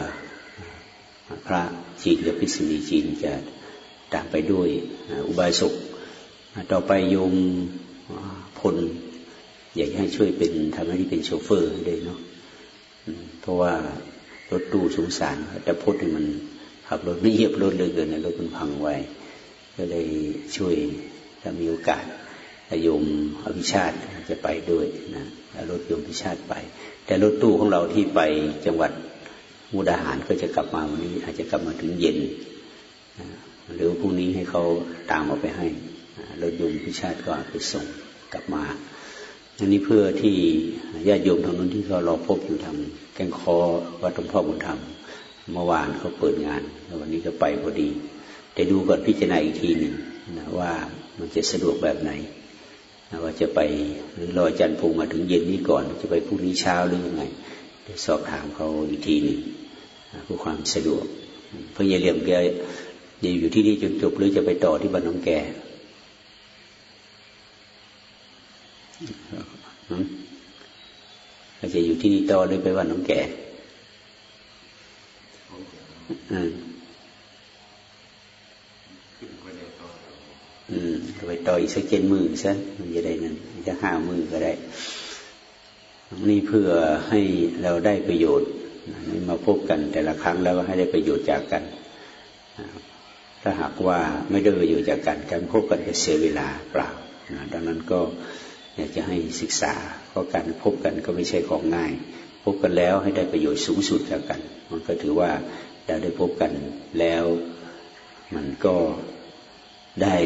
พระจีนกับพิษุณีจีนจะตามไปด้วยอุบายสุข ต่อไปโยมพล อยากให้ช่วยเป็นทำหน้าที่เป็นโชเฟอร์เลยเนาะ เพราะว่ารถตู้สงสารแต่พุทธมันขับรถไม่เหยียบรถเลยเกินรถมันพังไว้ก็เลยช่วยถ้ามีโอกาสโยมอภิชาติจะไปด้วยนะรถโยมอภิชาติไป แต่รถตู้ของเราที่ไปจังหวัดมุดาหารก็จะกลับมาวันนี้ อาจจะกลับมาถึงเย็นหรือพรุ่งนี้ให้เขาตามเอาไปให้รถยนต์พิชาติก็ไปส่งกลับมา อันนี้เพื่อที่ญาติโยมทางนู้นที่เขารอพบอยู่ทางแกงคอวัดหลวงพ่อบุญธรรมเมื่อวานเขาเปิดงานแล้ววันนี้ก็ไปพอดี แต่ดูก่อนพิจารณาอีกทีหนึ่งนะว่ามันจะสะดวกแบบไหนนะว่าจะไปหรือรอจันทร์พุงมาถึงเย็นนี้ก่อนจะไปพรุ่งนี้เช้าหรือยังไงสอบถามเขาอีกทีหนึ่งเพื่อความสะดวกเพื่ออย่าเลี่ยมแกจะอยู่ที่นี่จนจบหรือจะไปต่อที่บ้านน้องแก เราจจะอยู่ที่นี่ต่อหรือไปบ้านน้องแก่อืมไปต่ออีกสักเจ็ดมือซะมันจะได้นั่นจะห้ามือก็ได้นี่เพื่อให้เราได้ประโยชน์มาพบกันแต่ละครั้งแล้วก็ให้ได้ประโยชน์จากกัน ถ้าหากว่าไม่ได้อยู่จากการการพบกันจะเสียเวลาเปล่าดังนั้นก็อยากจะให้ศึกษา เพราะการพบกันก็ไม่ใช่ของง่าย พบกันแล้วให้ได้ประโยชน์สูงสุดแล้วกัน มันก็ถือว่าเราได้พบกันแล้ว มันก็ได้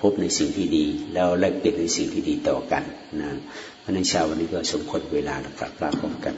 พบในสิ่งที่ดี แล้วแลกเปลี่ยนในสิ่งที่ดีต่อกันนะเพราะในเช้าวันนี้ก็สมควรเวลาแล้วกลับลาพบกัน